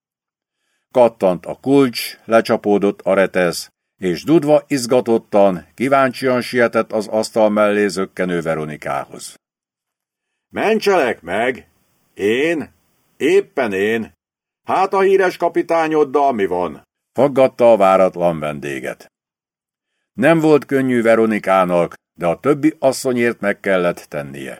Kattant a kulcs, lecsapódott a retesz, és Dudva izgatottan, kíváncsian sietett az asztal mellé zökkenő Veronikához. Mentselek meg! Én? Éppen én! Hát a híres kapitányoddal mi van? Faggatta a váratlan vendéget. Nem volt könnyű Veronikának, de a többi asszonyért meg kellett tennie.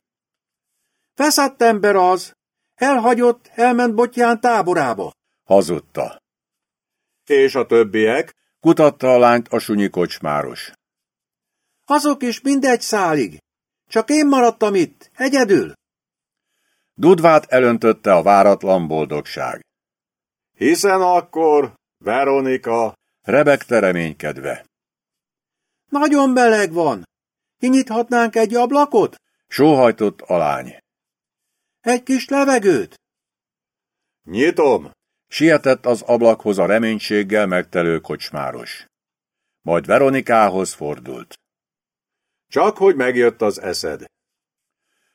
Feszett ember az! Elhagyott, elment Botján táborába. Hazudta. És a többiek? Kutatta a lányt a sunyi kocsmáros. Azok is mindegy szálig. Csak én maradtam itt, egyedül. Dudvát elöntötte a váratlan boldogság. Hiszen akkor, Veronika, rebegte reménykedve. Nagyon meleg van. Kinyithatnánk egy ablakot? Sóhajtott a lány. Egy kis levegőt? Nyitom! Sietett az ablakhoz a reménységgel megtelő kocsmáros. Majd Veronikához fordult. Csak hogy megjött az eszed.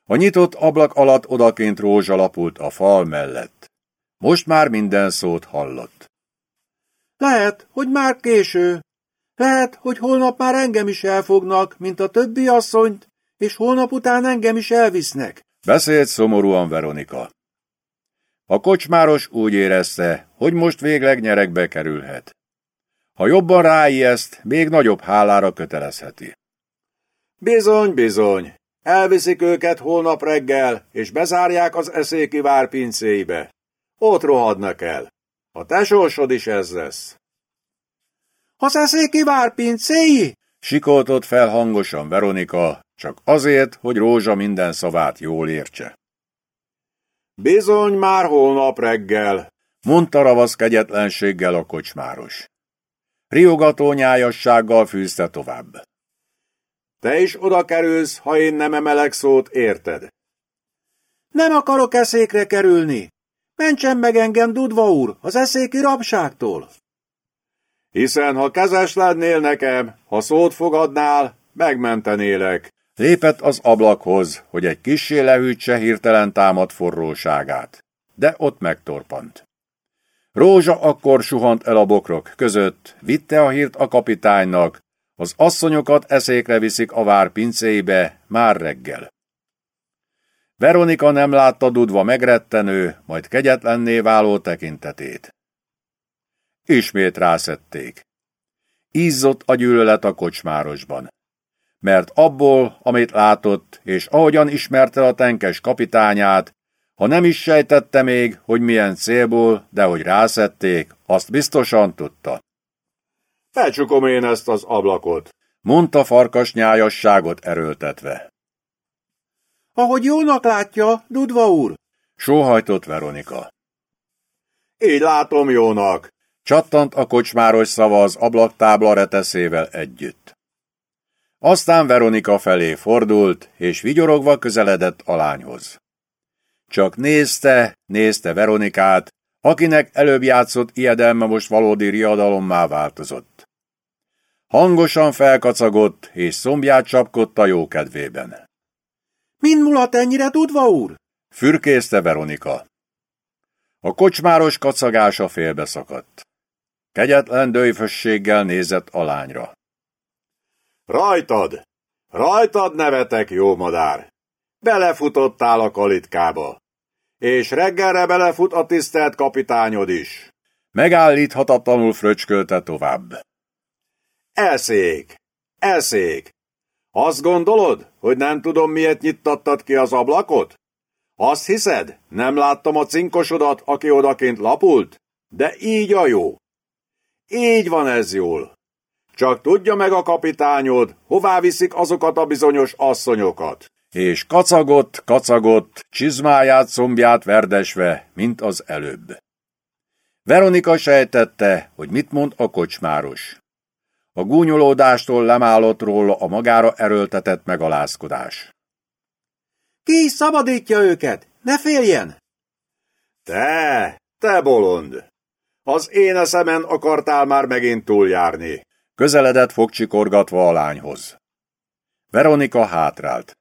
A nyitott ablak alatt odaként rózsa lapult a fal mellett. Most már minden szót hallott. Lehet, hogy már késő. Lehet, hogy holnap már engem is elfognak, mint a többi asszonyt, és holnap után engem is elvisznek. Beszélt szomorúan Veronika. A kocsmáros úgy érezte, hogy most végleg nyerekbe kerülhet. Ha jobban ráijeszt, még nagyobb hálára kötelezheti. Bizony, bizony. Elviszik őket holnap reggel, és bezárják az eszéki vár pincéibe. Ott rohadnak el. A te sorsod is ez lesz. Az eszéki vár pincéi? Sikoltott fel hangosan Veronika, csak azért, hogy Rózsa minden szavát jól értse. Bizony már holnap reggel, mondta ravasz kegyetlenséggel a kocsmáros. Riogató nyájassággal fűzte tovább. Te is oda kerülsz, ha én nem emelek szót, érted? Nem akarok eszékre kerülni. Mentsen meg engem, Dudva úr, az eszéki rabságtól. Hiszen ha kezes lennél nekem, ha szót fogadnál, megmentenélek. Lépett az ablakhoz, hogy egy kissé lehűtse hirtelen támad forróságát. De ott megtorpant. Rózsa akkor suhant el a bokrok között, vitte a hírt a kapitánynak, az asszonyokat eszékre viszik a vár pincéibe már reggel. Veronika nem látta dudva megrettenő, majd kegyetlenné váló tekintetét. Ismét rászették. Ízzott a gyűlölet a kocsmárosban. Mert abból, amit látott, és ahogyan ismerte a tenkes kapitányát, ha nem is sejtette még, hogy milyen célból, de hogy rászették, azt biztosan tudta. Felcsukom én ezt az ablakot, mondta farkas nyájasságot erőltetve. Ahogy jónak látja, Dudva úr, sóhajtott Veronika. Így látom jónak, csattant a kocsmáros szava az ablaktábla reteszével együtt. Aztán Veronika felé fordult, és vigyorogva közeledett a lányhoz. Csak nézte, nézte Veronikát, akinek előbb játszott ijedelme most valódi riadalommá változott. Hangosan felkacagott, és szombját csapkodta a jókedvében. Mind mulat ennyire tudva, úr? Fürkészte Veronika. A kocsmáros kacagása félbeszakadt. Kegyetlen dőjfösséggel nézett a lányra. Rajtad! Rajtad nevetek, jó madár! Belefutottál a kalitkába. És reggelre belefut a tisztelt kapitányod is. Megállíthatatlanul fröcskölte tovább. Elszék! Elszék! Azt gondolod, hogy nem tudom, miért nyittattad ki az ablakot? Azt hiszed, nem láttam a cinkosodat, aki odakint lapult? De így a jó. Így van ez jól. Csak tudja meg a kapitányod, hová viszik azokat a bizonyos asszonyokat. És kacagott, kacagott, csizmáját, szombját verdesve, mint az előbb. Veronika sejtette, hogy mit mond a kocsmáros. A gúnyolódástól lemállott róla a magára erőltetett megalázkodás. Ki szabadítja őket? Ne féljen! Te, te bolond! Az én eszemen akartál már megint túljárni. Közeledett fogcsikorgatva a lányhoz. Veronika hátrált.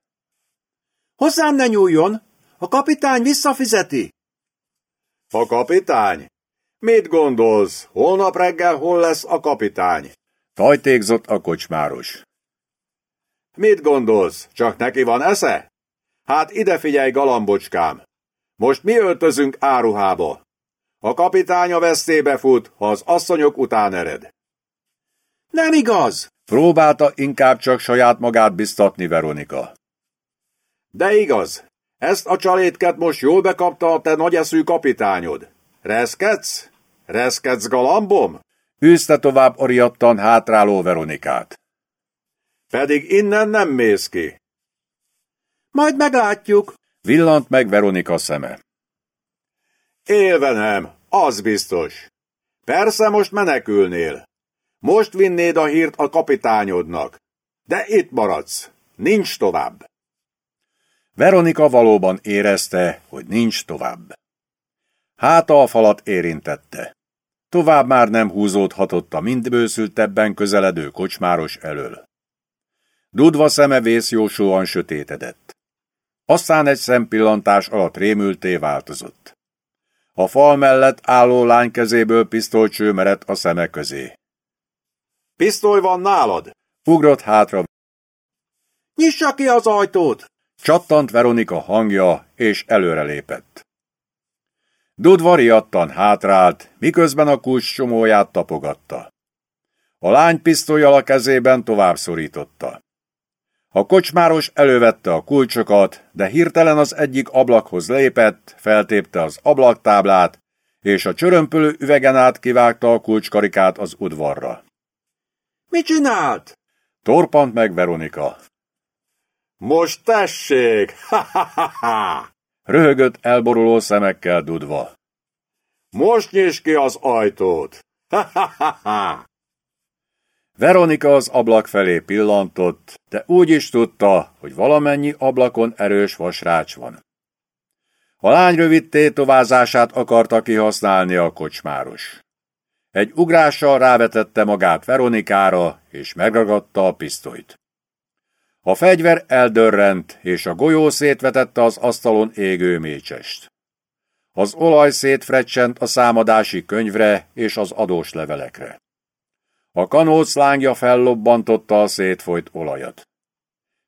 Hozzám ne nyúljon! A kapitány visszafizeti! A kapitány? Mit gondolsz? Holnap reggel hol lesz a kapitány? Tajtékzott a kocsmáros. Mit gondolsz? Csak neki van esze? Hát ide figyelj, galambocskám! Most mi öltözünk áruhába? A kapitány a vesztébe fut, ha az asszonyok után ered. Nem igaz! Próbálta inkább csak saját magát biztatni Veronika. De igaz, ezt a csalétket most jól bekapta a te nagyeszű kapitányod. Reszkedsz? Reszkedsz, galambom? Űzte tovább oriattan hátráló Veronikát. Pedig innen nem mész ki. Majd meglátjuk. Villant meg Veronika szeme. Élve nem, az biztos. Persze most menekülnél. Most vinnéd a hírt a kapitányodnak. De itt maradsz. Nincs tovább. Veronika valóban érezte, hogy nincs tovább. Háta a falat érintette. Tovább már nem húzódhatott a mindbőszültebben közeledő kocsmáros elől. Dudva szeme vészjósóan sötétedett. Aztán egy szempillantás alatt rémülté változott. A fal mellett álló lány kezéből pisztolycső merett a szeme közé. Pisztoly van nálad? Ugrott hátra. Nyissa ki az ajtót! Csattant Veronika hangja, és előrelépett. Dudva riadtan hátrált, miközben a kulcs csomóját tapogatta. A lány pisztolyjal a kezében tovább szorította. A kocsmáros elővette a kulcsokat, de hirtelen az egyik ablakhoz lépett, feltépte az ablaktáblát, és a csörömpölő üvegen át kivágta a kulcskarikát az udvarra. Mit csinált? Torpant meg Veronika. Most tessék! Ha-ha-ha-ha! Röhögött elboruló szemekkel dudva. Most nyis ki az ajtót! Ha-ha-ha-ha! Veronika az ablak felé pillantott, de úgy is tudta, hogy valamennyi ablakon erős vasrács van. A lány rövid tétovázását akarta kihasználni a kocsmáros. Egy ugrással rávetette magát Veronikára, és megragadta a pisztolyt. A fegyver eldörrent, és a golyó szétvetette az asztalon égő mécsest. Az olaj szétfrecsent a számadási könyvre és az adós levelekre. A kanóc lángja fellobbantotta a szétfolyt olajat.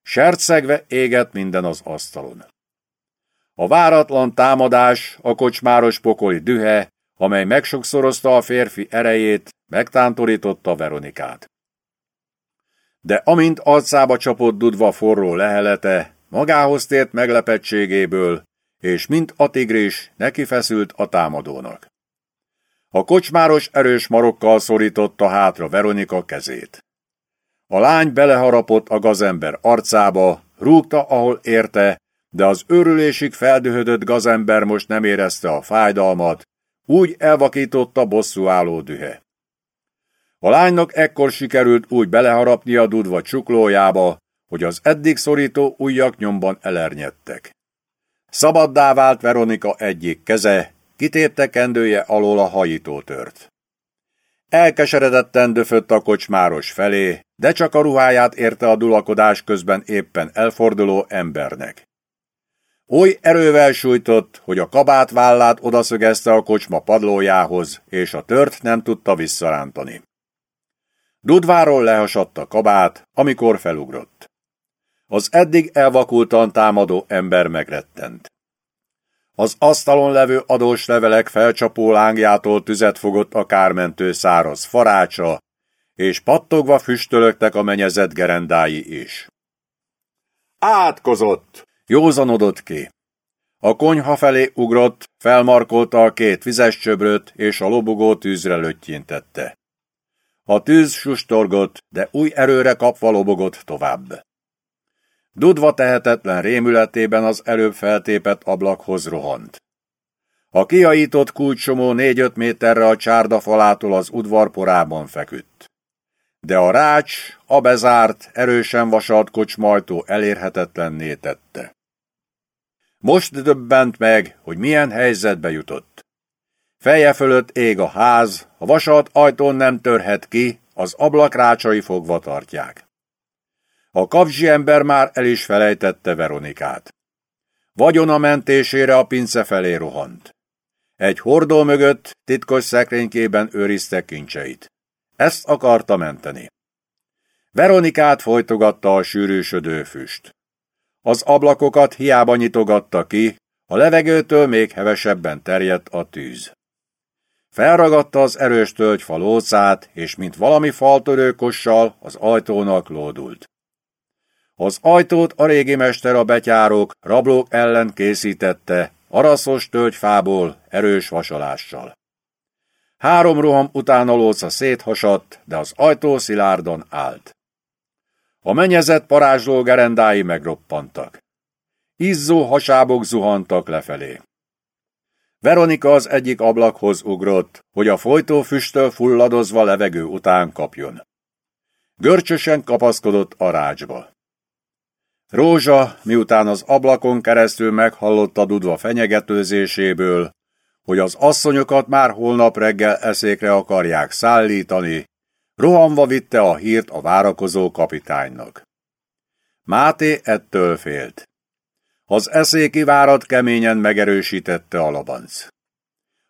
Sercegve égett minden az asztalon. A váratlan támadás, a kocsmáros pokoli dühe, amely megsokszorozta a férfi erejét, megtántorította Veronikát. De amint arcába csapott dudva forró lehelete, magához tért meglepettségéből, és mint a tigris neki feszült a támadónak. A kocsmáros erős marokkal szorította hátra Veronika kezét. A lány beleharapott a gazember arcába, rúgta, ahol érte, de az őrülésig feldühödött gazember most nem érezte a fájdalmat, úgy elvakította bosszúálló dühe. A lánynak ekkor sikerült úgy beleharapni a dudva csuklójába, hogy az eddig szorító ujjak nyomban elernyedtek. Szabaddá vált Veronika egyik keze, kitépte kendője alól a hajítótört. Elkeseredetten döfött a kocsmáros felé, de csak a ruháját érte a dulakodás közben éppen elforduló embernek. Oly erővel sújtott, hogy a kabát vállát odaszögezte a kocsma padlójához, és a tört nem tudta visszarántani. Dudváról lehasadt a kabát, amikor felugrott. Az eddig elvakultan támadó ember megrettent. Az asztalon levő adós levelek felcsapó lángjától tüzet fogott a kármentő száraz farácsa, és pattogva füstölögtek a menyezett gerendái is. Átkozott! Józanodott ki. A konyha felé ugrott, felmarkolta a két vizes csöbröt, és a lobogó tűzre löttyintette. A tűz sustorgott, de új erőre kapva lobogott tovább. Dudva tehetetlen rémületében az előbb feltépett ablakhoz rohant. A kiajított kulcsomó négy-öt méterre a csárda falától az udvarporában feküdt. De a rács, a bezárt, erősen vasalt kocsmajtó elérhetetlenné tette. Most döbbent meg, hogy milyen helyzetbe jutott. Feje fölött ég a ház, a vasalt ajtón nem törhet ki, az ablak rácsai fogva tartják. A kapzsi ember már el is felejtette Veronikát. Vagyona mentésére a pince felé rohant. Egy hordó mögött titkos szekrénykében őrizte kincseit. Ezt akarta menteni. Veronikát folytogatta a sűrűsödő füst. Az ablakokat hiába nyitogatta ki, a levegőtől még hevesebben terjedt a tűz. Felragadta az erős tölgyfa lócát, és mint valami faltörőkossal az ajtónak lódult. Az ajtót a régi mester a betyárok, rablók ellen készítette, araszos tölgyfából, erős vasalással. Három roham után a lóca széthasadt, de az ajtó szilárdan állt. A menyezett parázsló gerendái megroppantak. Izzó hasábok zuhantak lefelé. Veronika az egyik ablakhoz ugrott, hogy a folytó füsttől fulladozva levegő után kapjon. Görcsösen kapaszkodott a rácsba. Rózsa, miután az ablakon keresztül meghallotta Dudva fenyegetőzéséből, hogy az asszonyokat már holnap reggel eszékre akarják szállítani, rohanva vitte a hírt a várakozó kapitánynak. Máté ettől félt. Az eszéki várat keményen megerősítette a labanc.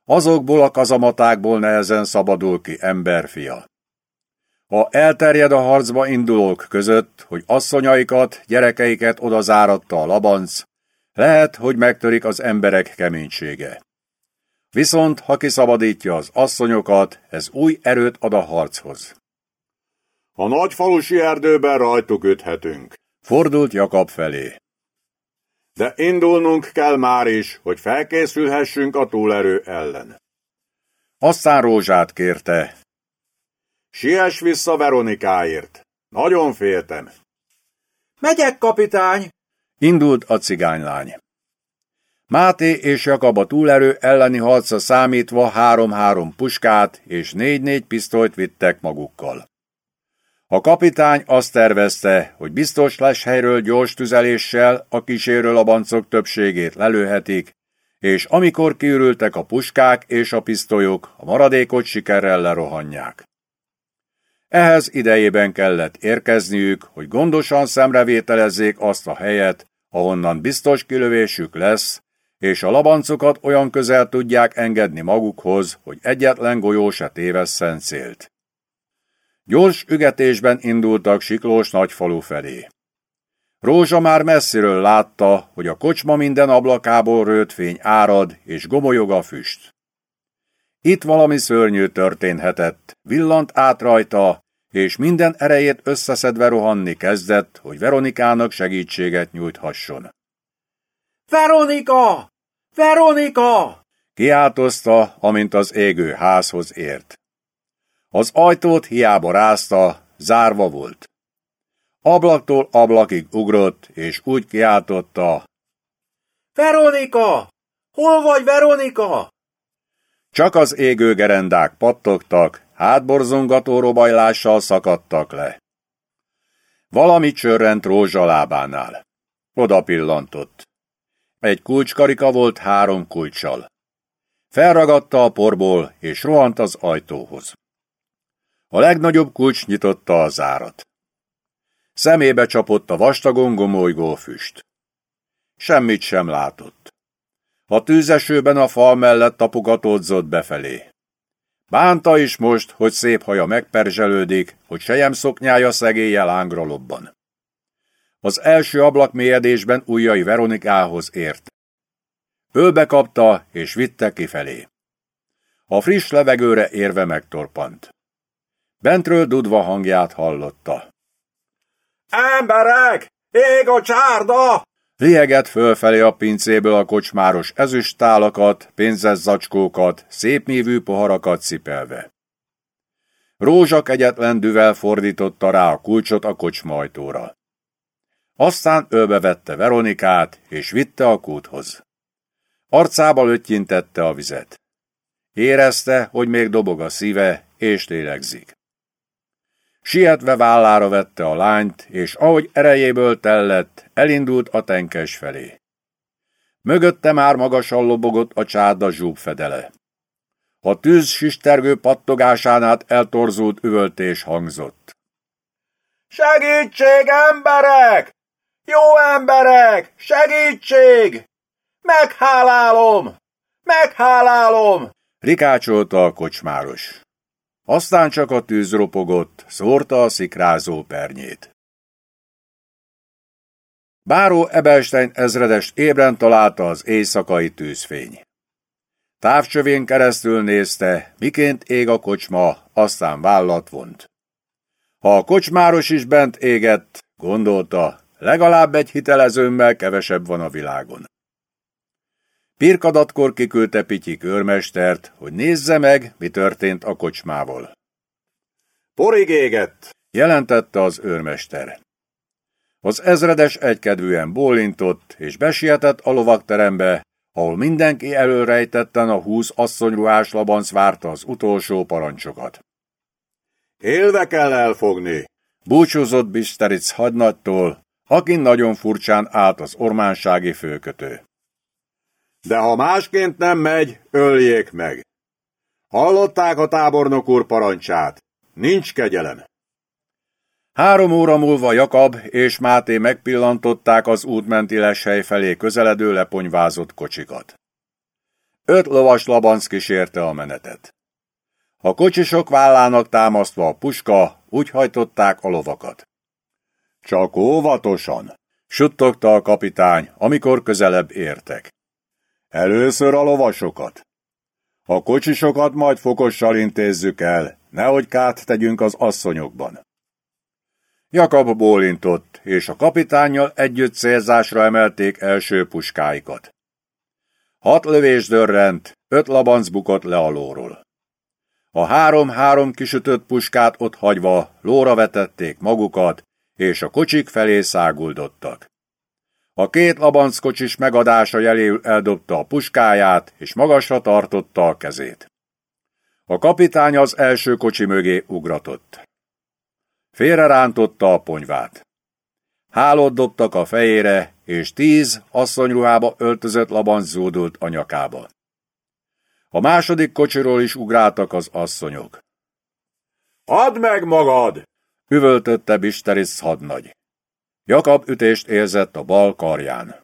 Azokból a kazamatákból nehezen szabadul ki emberfia. Ha elterjed a harcba indulók között, hogy asszonyaikat, gyerekeiket odazáratta a labanc, lehet, hogy megtörik az emberek keménysége. Viszont, ha kiszabadítja az asszonyokat, ez új erőt ad a harchoz. A nagy falusi erdőben rajtuk üthetünk. Fordult Jakab felé. De indulnunk kell már is, hogy felkészülhessünk a túlerő ellen. Aztán Rózsát kérte, Siess vissza Veronikáért. Nagyon féltem. Megyek, kapitány! Indult a cigánylány. Máté és Jakab a túlerő elleni harca számítva három-három puskát és négy-négy pisztolyt vittek magukkal. A kapitány azt tervezte, hogy biztos lesz helyről gyors tüzeléssel a kísérő labancok többségét lelőhetik, és amikor kiürültek a puskák és a pisztolyok, a maradékot sikerrel lerohanják. Ehhez idejében kellett érkezniük, hogy gondosan szemrevételezzék azt a helyet, ahonnan biztos kilövésük lesz, és a labancokat olyan közel tudják engedni magukhoz, hogy egyetlen golyó se tévesszen célt. Gyors ügetésben indultak Siklós nagyfalu felé. Rózsa már messziről látta, hogy a kocsma minden ablakából rőt fény árad, és gomolyog a füst. Itt valami szörnyű történhetett, villant át rajta, és minden erejét összeszedve rohanni kezdett, hogy Veronikának segítséget nyújthasson. Veronika! Veronika! Kiáltozta, amint az égő házhoz ért. Az ajtót hiába rázta, zárva volt. Ablaktól ablakig ugrott, és úgy kiáltotta. Veronika! Hol vagy, Veronika? Csak az égő gerendák pattogtak, hátborzongató robajlással szakadtak le. Valami csörrent rózsa lábánál. Oda pillantott. Egy kulcskarika volt három kulcsal. Felragadta a porból, és rohant az ajtóhoz. A legnagyobb kulcs nyitotta a zárat. Szemébe csapott a vastagon gomolygó füst. Semmit sem látott. A tűzesőben a fal mellett tapogatódzott befelé. Bánta is most, hogy szép haja megperzselődik, hogy sejem szoknyája szegélye lángra lobban. Az első ablak mélyedésben ujjai Veronikához ért. Ölbe kapta, és vitte kifelé. A friss levegőre érve megtorpant. Bentről dudva hangját hallotta. Emberek! Ég a csárda! Liegett fölfelé a pincéből a kocsmáros ezüstálakat, pénzes zacskókat, szépmívű poharakat cipelve. Rózsak egyetlen düvel fordította rá a kulcsot a kocsmajtóra. Aztán ölbevette Veronikát, és vitte a kúthoz. Arcába löttyintette a vizet. Érezte, hogy még dobog a szíve, és lélegzik. Sietve vállára vette a lányt, és ahogy erejéből tellett, elindult a tenkes felé. Mögötte már magasan lobogott a csárda zsúbfedele. A tűz sistergő pattogásán át eltorzult üvöltés hangzott. Segítség, emberek! Jó emberek! Segítség! Meghálálom! Meghálálom! Rikácsolta a kocsmáros. Aztán csak a tűz ropogott, szórta a szikrázó pernyét. Báró Ebelstein ezredes ébren találta az éjszakai tűzfény. Távcsövén keresztül nézte, miként ég a kocsma, aztán vállat vont. Ha a kocsmáros is bent égett, gondolta, legalább egy hitelezőmmel kevesebb van a világon. Pirkadatkor kiküldte Pityi körmestert, hogy nézze meg, mi történt a kocsmával. Porig égett, jelentette az őrmester. Az ezredes egykedvűen bólintott, és besietett a lovakterembe, ahol mindenki előrejtetten a húsz asszonyruhás labanc várta az utolsó parancsokat. Élve kell elfogni, búcsúzott Bisteric hadnagytól, akin nagyon furcsán állt az ormánsági főkötő. De ha másként nem megy, öljék meg. Hallották a tábornok úr parancsát. Nincs kegyelem. Három óra múlva Jakab és Máté megpillantották az útmenti leshely felé közeledő leponyvázott kocsikat. Öt lovas labanc kísérte a menetet. A kocsisok vállának támasztva a puska, úgy hajtották a lovakat. Csak óvatosan, suttogta a kapitány, amikor közelebb értek. Először a lovasokat. A kocsisokat majd fokossal intézzük el, nehogy kárt tegyünk az asszonyokban. Jakab bólintott, és a kapitánnyal együtt célzásra emelték első puskáikat. Hat lövés dörrent, öt labanc bukott le a. A három-három kisütött puskát ott hagyva lóra vetették magukat, és a kocsik felé száguldottak. A két labanckocsis megadása jeléül eldobta a puskáját, és magasra tartotta a kezét. A kapitány az első kocsi mögé ugratott. Félre rántotta a ponyvát. Hálót dobtak a fejére, és tíz asszonyruhába öltözött labanc zúdult a nyakába. A második kocsiról is ugráltak az asszonyok. Add meg magad! üvöltötte Bisteris hadnagy. Jakab ütést érzett a bal karján.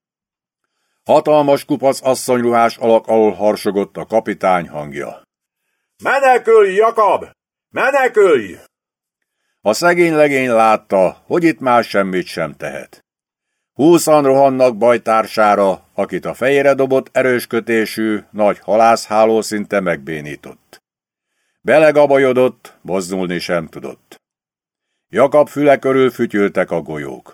Hatalmas kupac asszonyruhás alak alól harsogott a kapitány hangja. Menekülj, Jakab! Menekülj! A szegény legény látta, hogy itt már semmit sem tehet. Húszan rohannak bajtársára, akit a fejére dobott erős kötésű, nagy halászháló szinte megbénított. Belegabajodott, mozdulni sem tudott. Jakab füle körül fütyültek a golyók.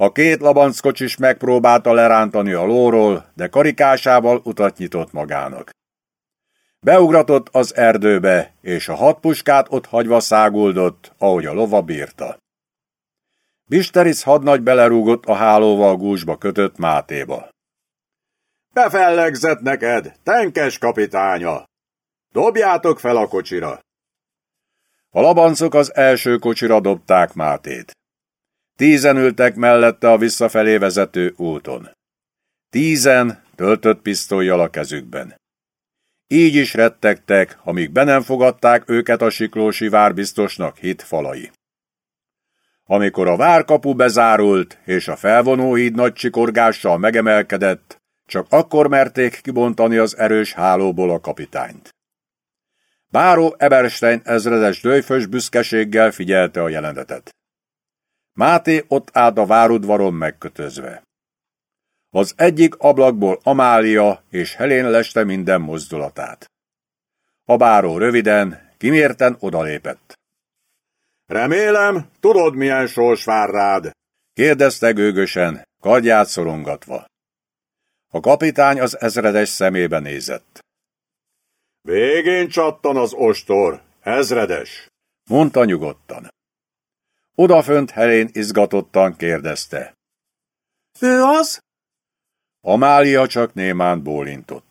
A két labanckocsis megpróbálta lerántani a lóról, de karikásával utat nyitott magának. Beugratott az erdőbe, és a hat puskát ott hagyva száguldott, ahogy a lova bírta. Bisteris hadnagy belerúgott a hálóval gúzsba kötött Mátéba. Befellegzett neked, tenkes kapitánya! Dobjátok fel a kocsira! A labancok az első kocsira dobták Mátét. Tízen ültek mellette a visszafelé vezető úton. Tízen töltött pisztolyjal a kezükben. Így is rettegtek, amíg be nem fogadták őket a siklósi várbiztosnak hit falai. Amikor a várkapu bezárult, és a felvonóhíd nagy csikorgással megemelkedett, csak akkor merték kibontani az erős hálóból a kapitányt. Báró Eberstein ezredes dőjfös büszkeséggel figyelte a jelenetet. Máté ott állt a várudvaron megkötözve. Az egyik ablakból Amália és Helén leste minden mozdulatát. A báró röviden, kimérten odalépett. Remélem, tudod, milyen sors vár rád? kérdezte gőgösen, kardját szorongatva. A kapitány az ezredes szemébe nézett. Végén csattan az ostor, ezredes, mondta nyugodtan. Odafönt Helén izgatottan kérdezte. Ő az? Amália csak némán bólintott.